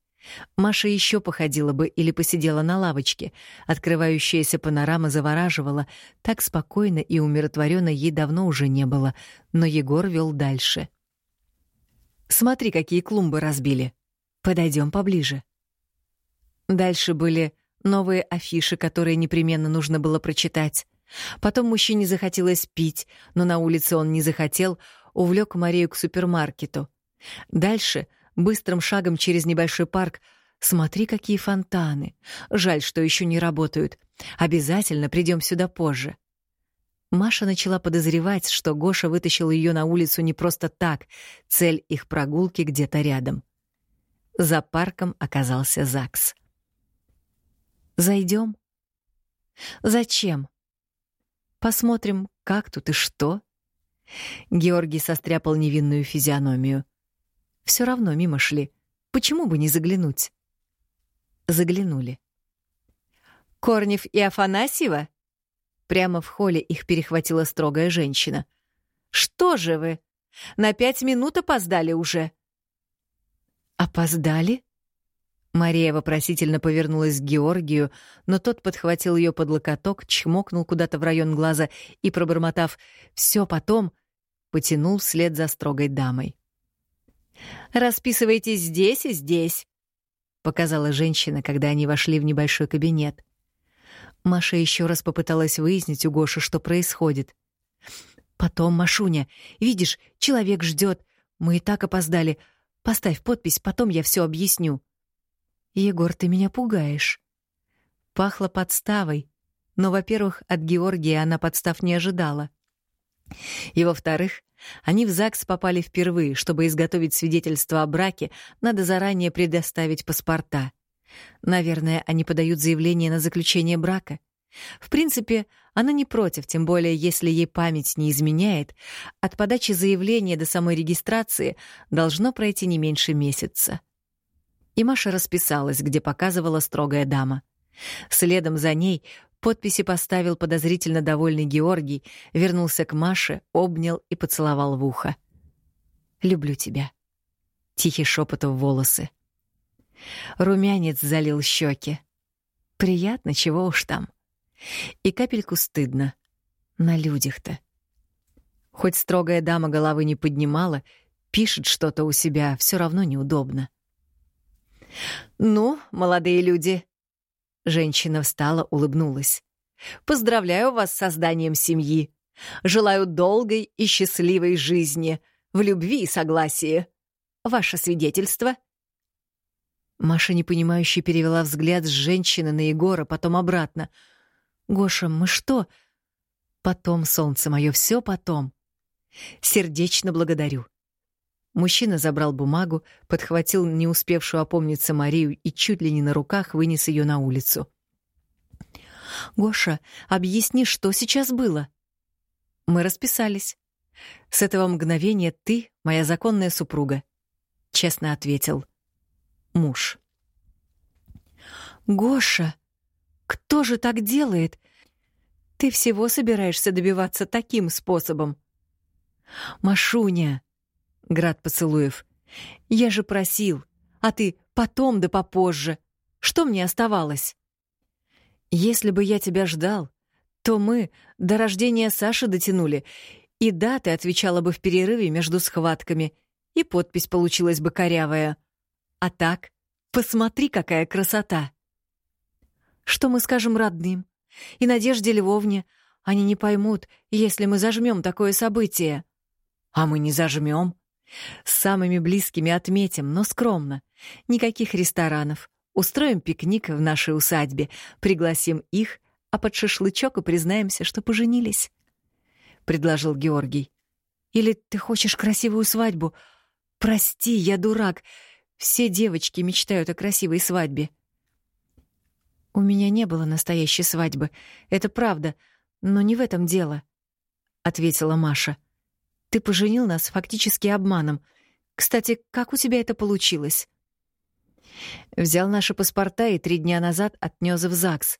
Маша еще походила бы или посидела на лавочке. Открывающаяся панорама завораживала. Так спокойно и умиротворенно ей давно уже не было, но Егор вел дальше — Смотри, какие клумбы разбили. Подойдем поближе. Дальше были новые афиши, которые непременно нужно было прочитать. Потом мужчине захотелось пить, но на улице он не захотел, увлек Марию к супермаркету. Дальше, быстрым шагом через небольшой парк, смотри, какие фонтаны. Жаль, что еще не работают. Обязательно придем сюда позже. Маша начала подозревать, что Гоша вытащил ее на улицу не просто так, цель их прогулки где-то рядом. За парком оказался ЗАГС. Зайдем? Зачем? Посмотрим, как тут и что. Георгий состряпал невинную физиономию. Все равно мимо шли. Почему бы не заглянуть? Заглянули. Корнев и Афанасьева? Прямо в холле их перехватила строгая женщина. «Что же вы? На пять минут опоздали уже». «Опоздали?» Мария вопросительно повернулась к Георгию, но тот подхватил ее под локоток, чмокнул куда-то в район глаза и, пробормотав «все потом», потянул вслед за строгой дамой. «Расписывайтесь здесь и здесь», — показала женщина, когда они вошли в небольшой кабинет. Маша еще раз попыталась выяснить у Гоши, что происходит. «Потом, Машуня, видишь, человек ждет. Мы и так опоздали. Поставь подпись, потом я все объясню». «Егор, ты меня пугаешь». Пахло подставой. но, во-первых, от Георгия она подстав не ожидала. И, во-вторых, они в ЗАГС попали впервые. Чтобы изготовить свидетельство о браке, надо заранее предоставить паспорта. Наверное, они подают заявление на заключение брака. В принципе, она не против, тем более если ей память не изменяет, от подачи заявления до самой регистрации должно пройти не меньше месяца. И Маша расписалась, где показывала строгая дама. Следом за ней подписи поставил подозрительно довольный Георгий, вернулся к Маше, обнял и поцеловал в ухо. «Люблю тебя». Тихий шепот в волосы. Румянец залил щеки. Приятно, чего уж там. И капельку стыдно. На людях-то. Хоть строгая дама головы не поднимала, пишет что-то у себя, все равно неудобно. «Ну, молодые люди...» Женщина встала, улыбнулась. «Поздравляю вас с созданием семьи. Желаю долгой и счастливой жизни, в любви и согласии. Ваше свидетельство?» Маша непонимающе перевела взгляд с женщины на Егора, потом обратно — Гоша, мы что? Потом, солнце мое, все потом. Сердечно благодарю. Мужчина забрал бумагу, подхватил не успевшую опомниться Марию и чуть ли не на руках вынес ее на улицу. «Гоша, объясни, что сейчас было?» «Мы расписались. С этого мгновения ты моя законная супруга», — честно ответил. «Муж». «Гоша!» Кто же так делает? Ты всего собираешься добиваться таким способом. Машуня, град поцелуев, я же просил, а ты потом да попозже. Что мне оставалось? Если бы я тебя ждал, то мы до рождения Саши дотянули, и да, ты отвечала бы в перерыве между схватками, и подпись получилась бы корявая. А так, посмотри, какая красота! Что мы скажем родным? И Надежде Львовне они не поймут, если мы зажмем такое событие. А мы не зажмем. С самыми близкими отметим, но скромно. Никаких ресторанов. Устроим пикник в нашей усадьбе, пригласим их, а под шашлычок и признаемся, что поженились. Предложил Георгий. Или ты хочешь красивую свадьбу? Прости, я дурак. Все девочки мечтают о красивой свадьбе. «У меня не было настоящей свадьбы. Это правда. Но не в этом дело», — ответила Маша. «Ты поженил нас фактически обманом. Кстати, как у тебя это получилось?» Взял наши паспорта и три дня назад отнёс в ЗАГС.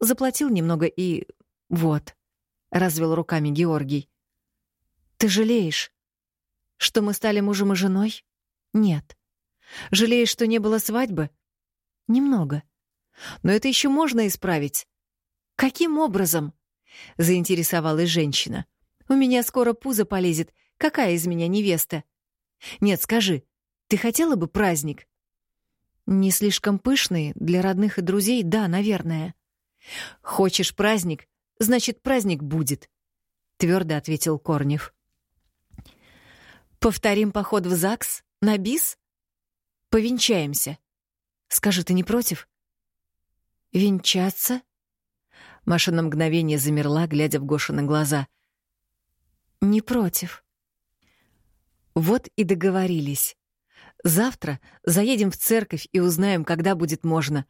Заплатил немного и... вот. Развел руками Георгий. «Ты жалеешь, что мы стали мужем и женой?» «Нет». «Жалеешь, что не было свадьбы?» «Немного». Но это еще можно исправить. Каким образом? Заинтересовалась женщина. У меня скоро пузо полезет. Какая из меня невеста? Нет, скажи, ты хотела бы праздник? Не слишком пышный, для родных и друзей, да, наверное. Хочешь праздник, значит, праздник будет, твердо ответил Корнев. Повторим поход в ЗАГС? На бис? Повенчаемся. Скажи, ты не против? «Венчаться?» Маша на мгновение замерла, глядя в Гошины глаза. «Не против». Вот и договорились. Завтра заедем в церковь и узнаем, когда будет можно.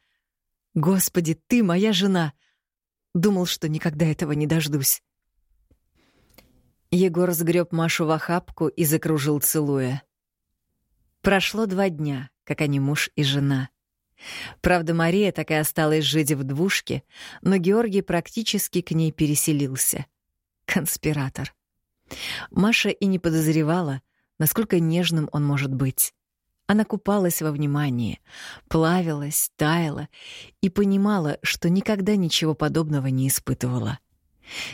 Господи, ты моя жена! Думал, что никогда этого не дождусь. Егор сгреб Машу в охапку и закружил, целуя. Прошло два дня, как они муж и жена. Правда, Мария так и осталась жить в двушке, но Георгий практически к ней переселился. Конспиратор. Маша и не подозревала, насколько нежным он может быть. Она купалась во внимании, плавилась, таяла и понимала, что никогда ничего подобного не испытывала.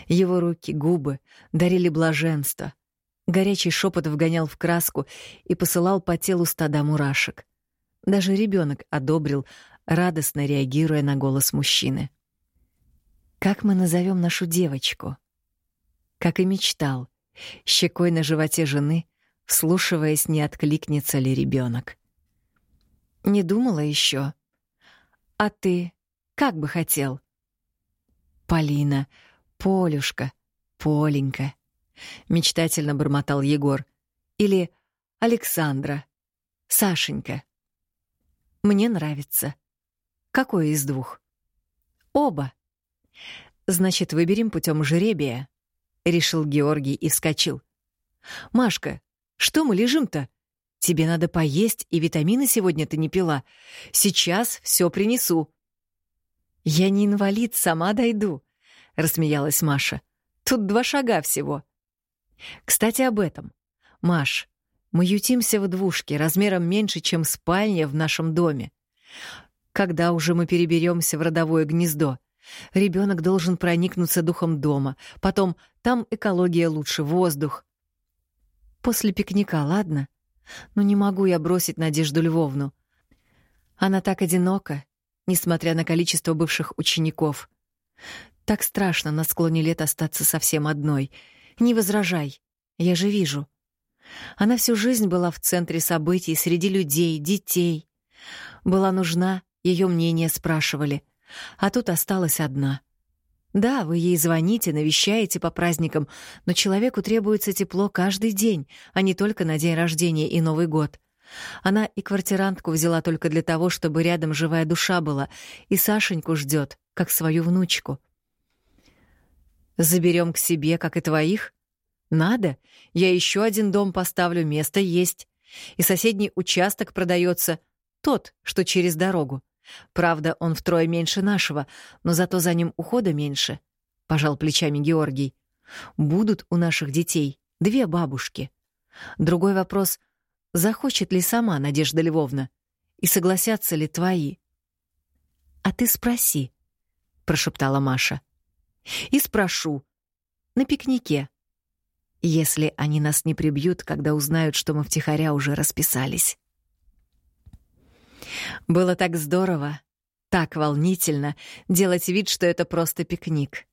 Его руки, губы дарили блаженство. Горячий шепот вгонял в краску и посылал по телу стада мурашек. Даже ребенок одобрил, радостно реагируя на голос мужчины. Как мы назовем нашу девочку? Как и мечтал, щекой на животе жены, вслушиваясь, не откликнется ли ребенок. Не думала еще. А ты как бы хотел? Полина, Полюшка, Поленька, мечтательно бормотал Егор. Или Александра, Сашенька. Мне нравится. Какое из двух? Оба. Значит, выберем путем жеребия, решил Георгий и вскочил. Машка, что мы лежим-то? Тебе надо поесть, и витамины сегодня ты не пила. Сейчас все принесу. Я не инвалид, сама дойду, рассмеялась Маша. Тут два шага всего. Кстати, об этом. Маш, мы ютимся в двушке размером меньше, чем спальня в нашем доме. Когда уже мы переберемся в родовое гнездо? Ребенок должен проникнуться духом дома. Потом там экология лучше, воздух. После пикника, ладно? Но не могу я бросить Надежду Львовну. Она так одинока, несмотря на количество бывших учеников. Так страшно на склоне лет остаться совсем одной. Не возражай, я же вижу. Она всю жизнь была в центре событий, среди людей, детей. Была нужна, ее мнение спрашивали. А тут осталась одна. Да, вы ей звоните, навещаете по праздникам, но человеку требуется тепло каждый день, а не только на день рождения и Новый год. Она и квартирантку взяла только для того, чтобы рядом живая душа была, и Сашеньку ждет, как свою внучку. Заберем к себе, как и твоих? Надо. Я еще один дом поставлю, место есть. И соседний участок продается, тот, что через дорогу. Правда, он втрое меньше нашего, но зато за ним ухода меньше, — пожал плечами Георгий. Будут у наших детей две бабушки. Другой вопрос — захочет ли сама Надежда Львовна? И согласятся ли твои? — А ты спроси, — прошептала Маша. — И спрошу. На пикнике. Если они нас не прибьют, когда узнают, что мы втихаря уже расписались. Было так здорово, так волнительно делать вид, что это просто пикник.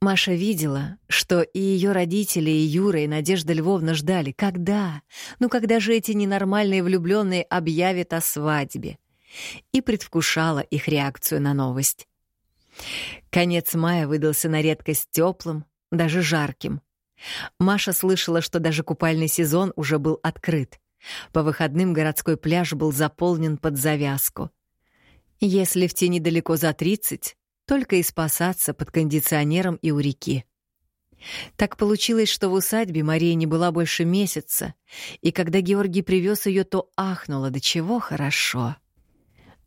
Маша видела, что и ее родители, и Юра, и Надежда Львовна ждали. Когда? Ну когда же эти ненормальные влюбленные объявят о свадьбе? И предвкушала их реакцию на новость. Конец мая выдался на редкость теплым, даже жарким. Маша слышала, что даже купальный сезон уже был открыт. По выходным городской пляж был заполнен под завязку. Если в тени далеко за 30, только и спасаться под кондиционером и у реки. Так получилось, что в усадьбе Мария не была больше месяца, и когда Георгий привез ее, то ахнула, до чего хорошо.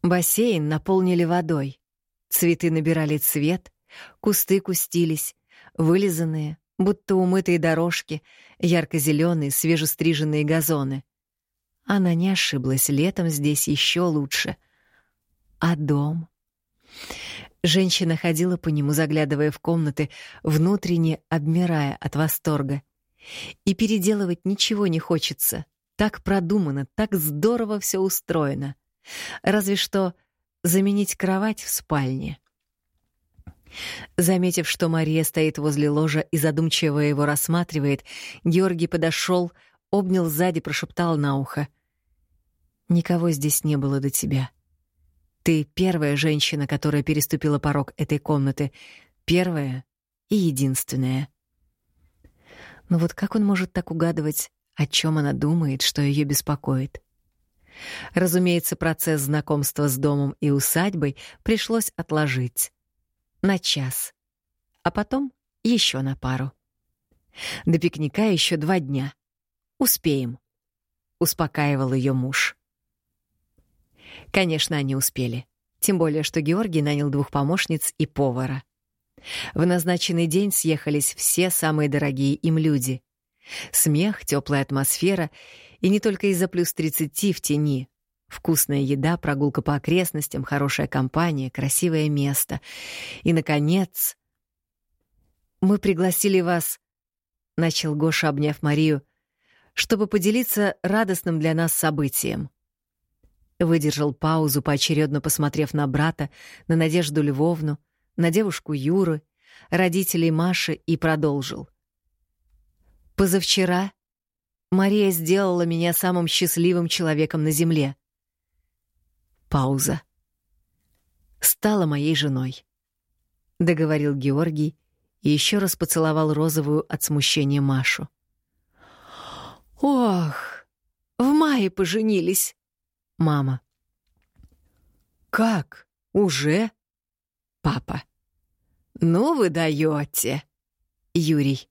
Бассейн наполнили водой. Цветы набирали цвет, кусты кустились, вылизанные, будто умытые дорожки, ярко-зеленые, свежестриженные газоны — она не ошиблась, летом здесь еще лучше. А дом? Женщина ходила по нему, заглядывая в комнаты, внутренне обмирая от восторга. И переделывать ничего не хочется. Так продумано, так здорово все устроено. Разве что заменить кровать в спальне. Заметив, что Мария стоит возле ложа и задумчиво его рассматривает, Георгий подошел, обнял сзади, прошептал на ухо. «Никого здесь не было до тебя. Ты первая женщина, которая переступила порог этой комнаты. Первая и единственная». Но вот как он может так угадывать, о чем она думает, что ее беспокоит? Разумеется, процесс знакомства с домом и усадьбой пришлось отложить. На час. А потом еще на пару. До пикника еще два дня. Успеем, успокаивал ее муж. Конечно, они успели. Тем более, что Георгий нанял двух помощниц и повара. В назначенный день съехались все самые дорогие им люди. Смех, теплая атмосфера, и не только из-за плюс 30 в тени. Вкусная еда, прогулка по окрестностям, хорошая компания, красивое место. И, наконец... «Мы пригласили вас», — начал Гоша, обняв Марию, — чтобы поделиться радостным для нас событием. Выдержал паузу, поочередно посмотрев на брата, на Надежду Львовну, на девушку Юры, родителей Маши и продолжил. «Позавчера Мария сделала меня самым счастливым человеком на земле». Пауза. «Стала моей женой». — договорил Георгий и еще раз поцеловал розовую от смущения Машу. «Ох, в мае поженились!» Мама. «Как? Уже?» Папа. «Ну вы даете!» Юрий.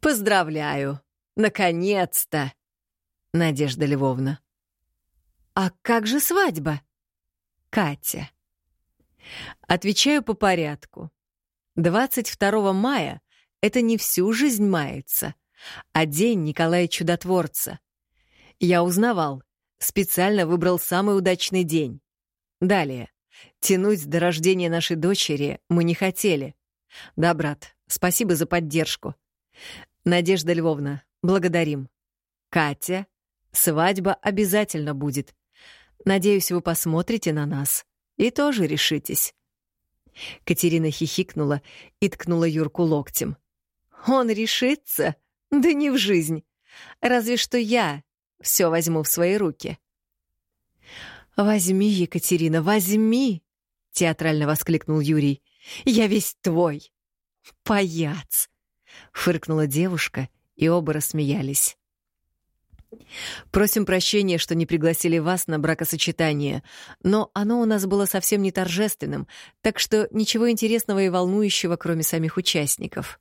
«Поздравляю! Наконец-то!» Надежда Львовна. «А как же свадьба?» Катя. Отвечаю по порядку. 22 мая — это не всю жизнь мается, а день Николая Чудотворца. Я узнавал, специально выбрал самый удачный день. Далее. Тянуть до рождения нашей дочери мы не хотели. Да, брат, спасибо за поддержку. Надежда Львовна, благодарим. Катя, свадьба обязательно будет. Надеюсь, вы посмотрите на нас и тоже решитесь. Катерина хихикнула и ткнула Юрку локтем. «Он решится? Да не в жизнь. Разве что я все возьму в свои руки». «Возьми, Екатерина, возьми!» — театрально воскликнул Юрий. «Я весь твой!» «Паяц!» — фыркнула девушка, и оба рассмеялись. Просим прощения, что не пригласили вас на бракосочетание, но оно у нас было совсем не торжественным, так что ничего интересного и волнующего, кроме самих участников.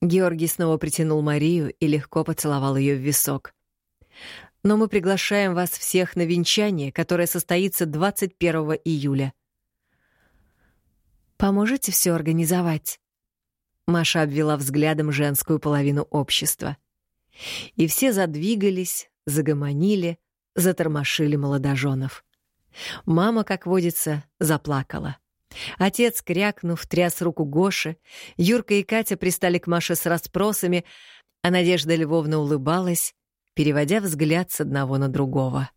Георгий снова притянул Марию и легко поцеловал ее в висок. Но мы приглашаем вас всех на венчание, которое состоится 21 июля. Поможете все организовать? Маша обвела взглядом женскую половину общества. И все задвигались, загомонили, затормошили молодоженов. Мама, как водится, заплакала. Отец, крякнув, тряс руку Гоши, Юрка и Катя пристали к Маше с расспросами, а Надежда Львовна улыбалась, переводя взгляд с одного на другого.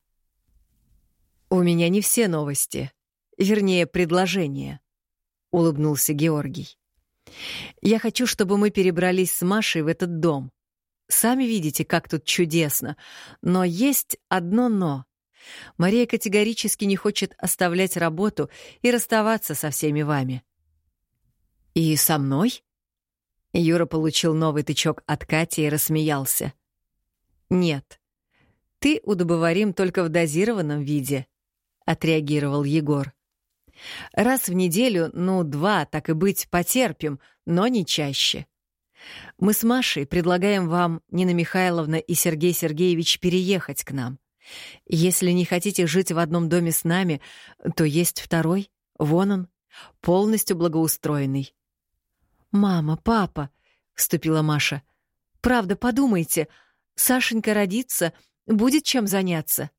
«У меня не все новости, вернее, предложения», — улыбнулся Георгий. «Я хочу, чтобы мы перебрались с Машей в этот дом. Сами видите, как тут чудесно. Но есть одно «но». Мария категорически не хочет оставлять работу и расставаться со всеми вами. «И со мной?» Юра получил новый тычок от Кати и рассмеялся. «Нет, ты удобоварим только в дозированном виде», — отреагировал Егор. «Раз в неделю, ну, два, так и быть, потерпим, но не чаще. Мы с Машей предлагаем вам, Нина Михайловна и Сергей Сергеевич, переехать к нам. Если не хотите жить в одном доме с нами, то есть второй, вон он, полностью благоустроенный. «Мама, папа», — вступила Маша, — «правда, подумайте, Сашенька родится, будет чем заняться».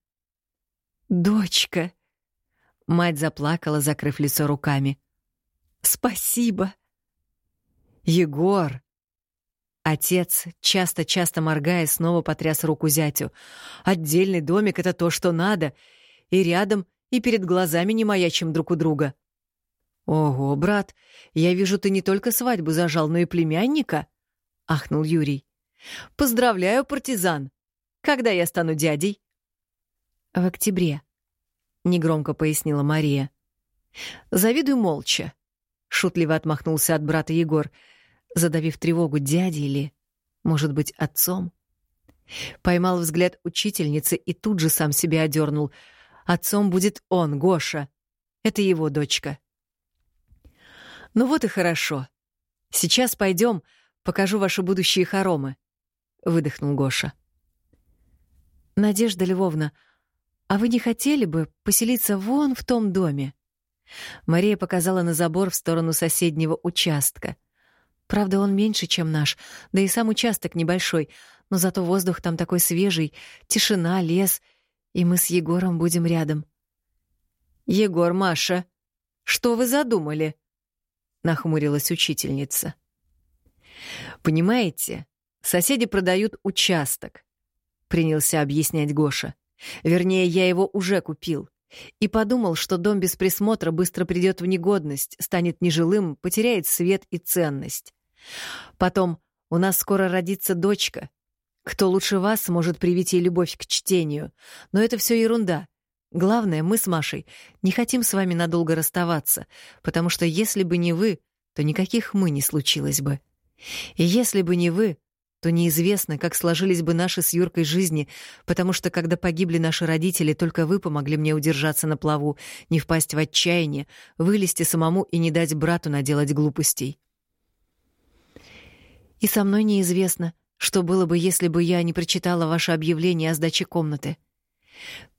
«Дочка», — мать заплакала, закрыв лицо руками, — «спасибо». «Егор», Отец, часто-часто моргая, снова потряс руку зятю. «Отдельный домик — это то, что надо. И рядом, и перед глазами не маячим друг у друга». «Ого, брат, я вижу, ты не только свадьбу зажал, но и племянника?» — ахнул Юрий. «Поздравляю, партизан! Когда я стану дядей?» «В октябре», — негромко пояснила Мария. «Завидуй молча», — шутливо отмахнулся от брата Егор задавив тревогу дяди или, может быть, отцом. Поймал взгляд учительницы и тут же сам себя одернул. Отцом будет он, Гоша. Это его дочка. Ну вот и хорошо. Сейчас пойдем, покажу ваши будущие хоромы, выдохнул Гоша. Надежда Львовна, а вы не хотели бы поселиться вон в том доме? Мария показала на забор в сторону соседнего участка. Правда, он меньше, чем наш, да и сам участок небольшой, но зато воздух там такой свежий, тишина, лес, и мы с Егором будем рядом. «Егор, Маша, что вы задумали?» — нахмурилась учительница. «Понимаете, соседи продают участок», — принялся объяснять Гоша. «Вернее, я его уже купил. И подумал, что дом без присмотра быстро придет в негодность, станет нежилым, потеряет свет и ценность. Потом, у нас скоро родится дочка. Кто лучше вас может привить ей любовь к чтению? Но это все ерунда. Главное, мы с Машей не хотим с вами надолго расставаться, потому что если бы не вы, то никаких мы не случилось бы. И если бы не вы, то неизвестно, как сложились бы наши с Юркой жизни, потому что когда погибли наши родители, только вы помогли мне удержаться на плаву, не впасть в отчаяние, вылезти самому и не дать брату наделать глупостей. И со мной неизвестно, что было бы, если бы я не прочитала ваше объявление о сдаче комнаты.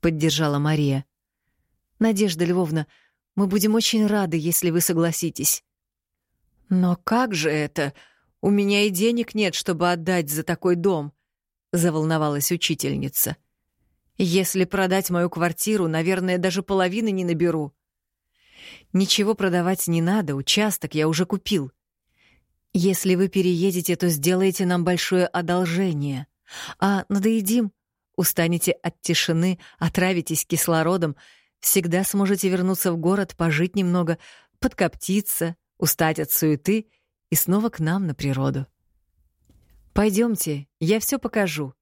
Поддержала Мария. Надежда Львовна, мы будем очень рады, если вы согласитесь. Но как же это? У меня и денег нет, чтобы отдать за такой дом, заволновалась учительница. Если продать мою квартиру, наверное, даже половины не наберу. Ничего продавать не надо, участок я уже купил. Если вы переедете, то сделаете нам большое одолжение. А надоедим, устанете от тишины, отравитесь кислородом, всегда сможете вернуться в город, пожить немного, подкоптиться, устать от суеты и снова к нам на природу. Пойдемте, я все покажу.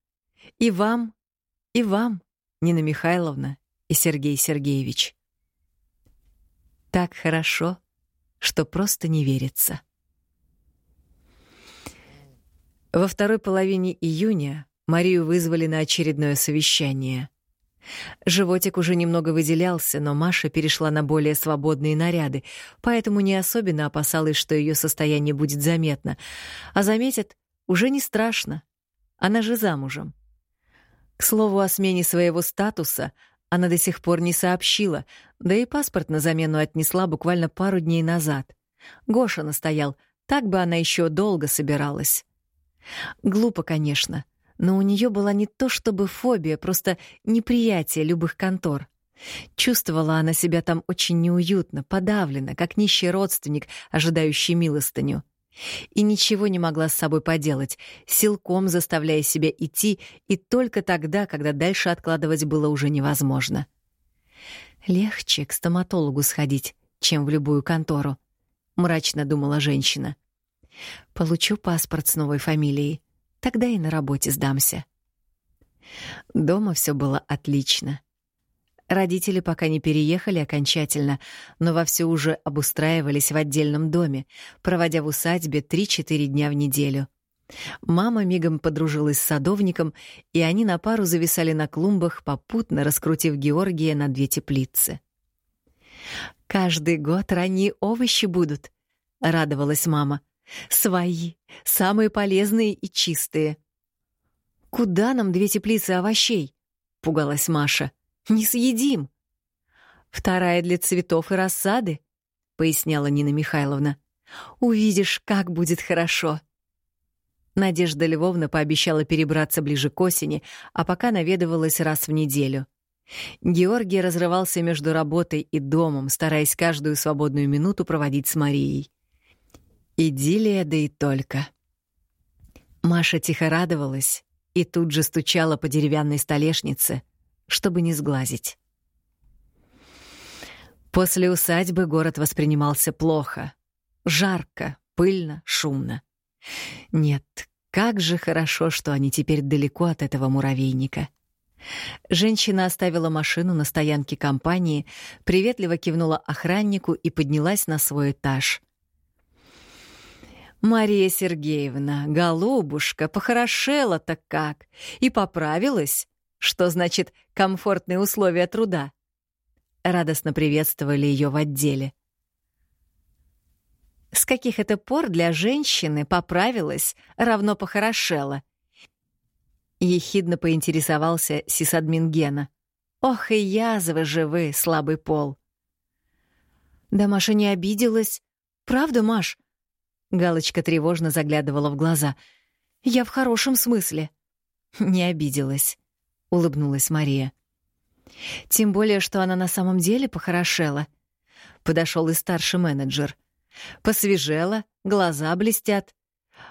И вам, и вам, Нина Михайловна и Сергей Сергеевич. Так хорошо, что просто не верится. Во второй половине июня Марию вызвали на очередное совещание. Животик уже немного выделялся, но Маша перешла на более свободные наряды, поэтому не особенно опасалась, что ее состояние будет заметно. А заметят, уже не страшно. Она же замужем. К слову о смене своего статуса она до сих пор не сообщила, да и паспорт на замену отнесла буквально пару дней назад. Гоша настоял, так бы она еще долго собиралась. Глупо, конечно, но у нее была не то чтобы фобия, просто неприятие любых контор. Чувствовала она себя там очень неуютно, подавлена, как нищий родственник, ожидающий милостыню. И ничего не могла с собой поделать, силком заставляя себя идти, и только тогда, когда дальше откладывать было уже невозможно. «Легче к стоматологу сходить, чем в любую контору», — мрачно думала женщина. «Получу паспорт с новой фамилией. Тогда и на работе сдамся. Дома все было отлично. Родители пока не переехали окончательно, но вовсю уже обустраивались в отдельном доме, проводя в усадьбе 3-4 дня в неделю. Мама мигом подружилась с садовником, и они на пару зависали на клумбах, попутно раскрутив Георгия на две теплицы. «Каждый год ранние овощи будут», — радовалась мама. Свои, самые полезные и чистые. Куда нам две теплицы овощей? пугалась Маша. Не съедим. Вторая для цветов и рассады, поясняла Нина Михайловна. Увидишь, как будет хорошо. Надежда Львовна пообещала перебраться ближе к осени, а пока наведывалась раз в неделю. Георгий разрывался между работой и домом, стараясь каждую свободную минуту проводить с Марией. Идиллия, да и только. Маша тихо радовалась и тут же стучала по деревянной столешнице, чтобы не сглазить. После усадьбы город воспринимался плохо. Жарко, пыльно, шумно. Нет, как же хорошо, что они теперь далеко от этого муравейника. Женщина оставила машину на стоянке компании, приветливо кивнула охраннику и поднялась на свой этаж — Мария Сергеевна, голубушка, похорошела-то как. И поправилась. Что значит комфортные условия труда? Радостно приветствовали ее в отделе. С каких это пор для женщины поправилась равно похорошела? Ехидно поинтересовался сисадмин Гена. Ох и язвы же вы, слабый пол. Да Маша не обиделась. Правда, Маш? Галочка тревожно заглядывала в глаза. «Я в хорошем смысле». «Не обиделась», — улыбнулась Мария. «Тем более, что она на самом деле похорошела». Подошел и старший менеджер. «Посвежела, глаза блестят.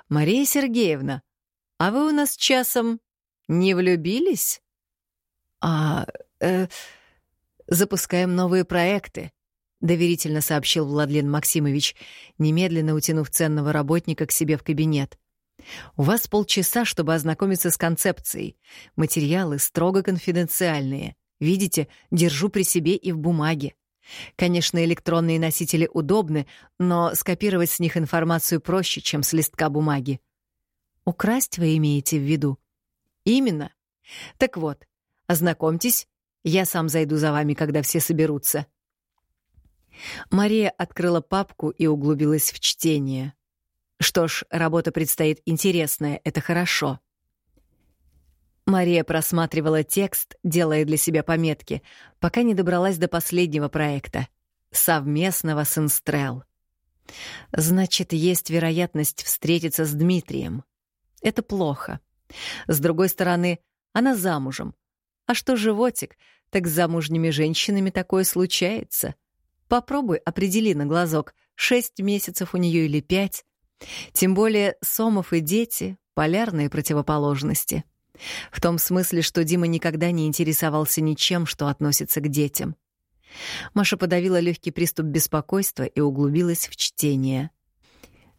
Мария Сергеевна, а вы у нас часом не влюбились?» «А... э... запускаем новые проекты», доверительно сообщил Владлен Максимович, немедленно утянув ценного работника к себе в кабинет. У вас полчаса, чтобы ознакомиться с концепцией. Материалы строго конфиденциальные. Видите, держу при себе и в бумаге. Конечно, электронные носители удобны, но скопировать с них информацию проще, чем с листка бумаги. Украсть вы имеете в виду? Именно. Так вот, ознакомьтесь, я сам зайду за вами, когда все соберутся. Мария открыла папку и углубилась в чтение. Что ж, работа предстоит интересная, это хорошо. Мария просматривала текст, делая для себя пометки, пока не добралась до последнего проекта — совместного с Инстрел. Значит, есть вероятность встретиться с Дмитрием. Это плохо. С другой стороны, она замужем. А что животик, так с замужними женщинами такое случается. Попробуй определи на глазок, шесть месяцев у нее или пять. Тем более Сомов и дети — полярные противоположности. В том смысле, что Дима никогда не интересовался ничем, что относится к детям. Маша подавила легкий приступ беспокойства и углубилась в чтение.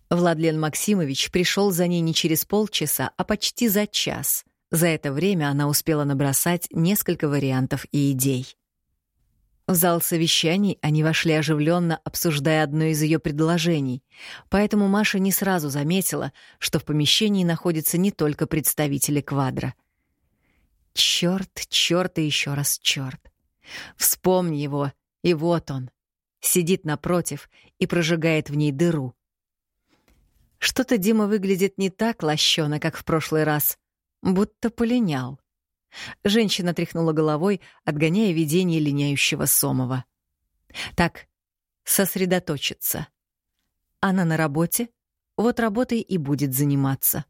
Владлен Максимович пришел за ней не через полчаса, а почти за час. За это время она успела набросать несколько вариантов и идей. В зал совещаний они вошли оживленно, обсуждая одно из ее предложений, поэтому Маша не сразу заметила, что в помещении находятся не только представители квадра. Черт, черт и еще раз черт. Вспомни его, и вот он. Сидит напротив и прожигает в ней дыру. Что-то Дима выглядит не так лощено, как в прошлый раз, будто полинял. Женщина тряхнула головой, отгоняя видение линяющего Сомова. Так, сосредоточиться. Она на работе, вот работой и будет заниматься.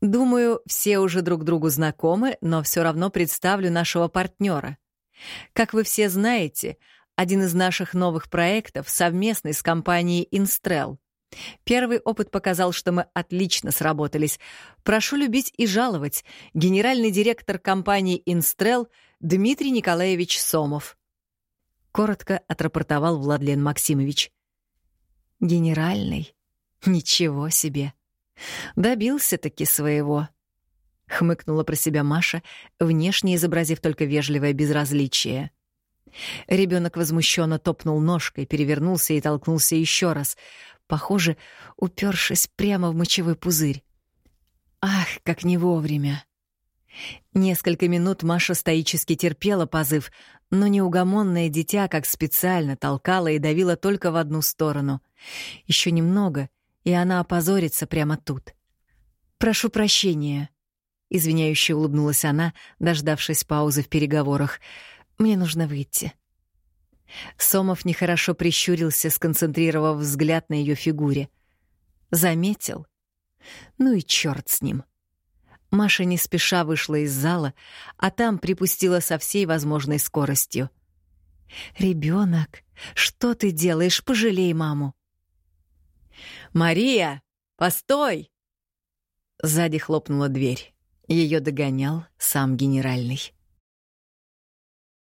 Думаю, все уже друг другу знакомы, но все равно представлю нашего партнера. Как вы все знаете, один из наших новых проектов совместный с компанией Инстрел. Первый опыт показал, что мы отлично сработались. Прошу любить и жаловать. Генеральный директор компании «Инстрел» Дмитрий Николаевич Сомов. Коротко отрапортовал Владлен Максимович. «Генеральный? Ничего себе! Добился-таки своего!» Хмыкнула про себя Маша, внешне изобразив только вежливое безразличие. Ребенок возмущенно топнул ножкой, перевернулся и толкнулся еще раз — похоже, упершись прямо в мочевой пузырь. Ах, как не вовремя! Несколько минут Маша стоически терпела позыв, но неугомонное дитя как специально толкало и давило только в одну сторону. Еще немного, и она опозорится прямо тут. «Прошу прощения», — извиняюще улыбнулась она, дождавшись паузы в переговорах. «Мне нужно выйти». Сомов нехорошо прищурился, сконцентрировав взгляд на ее фигуре. Заметил. Ну и черт с ним. Маша не спеша вышла из зала, а там припустила со всей возможной скоростью. Ребенок, что ты делаешь? Пожалей маму. Мария, постой! Сзади хлопнула дверь. Ее догонял сам генеральный.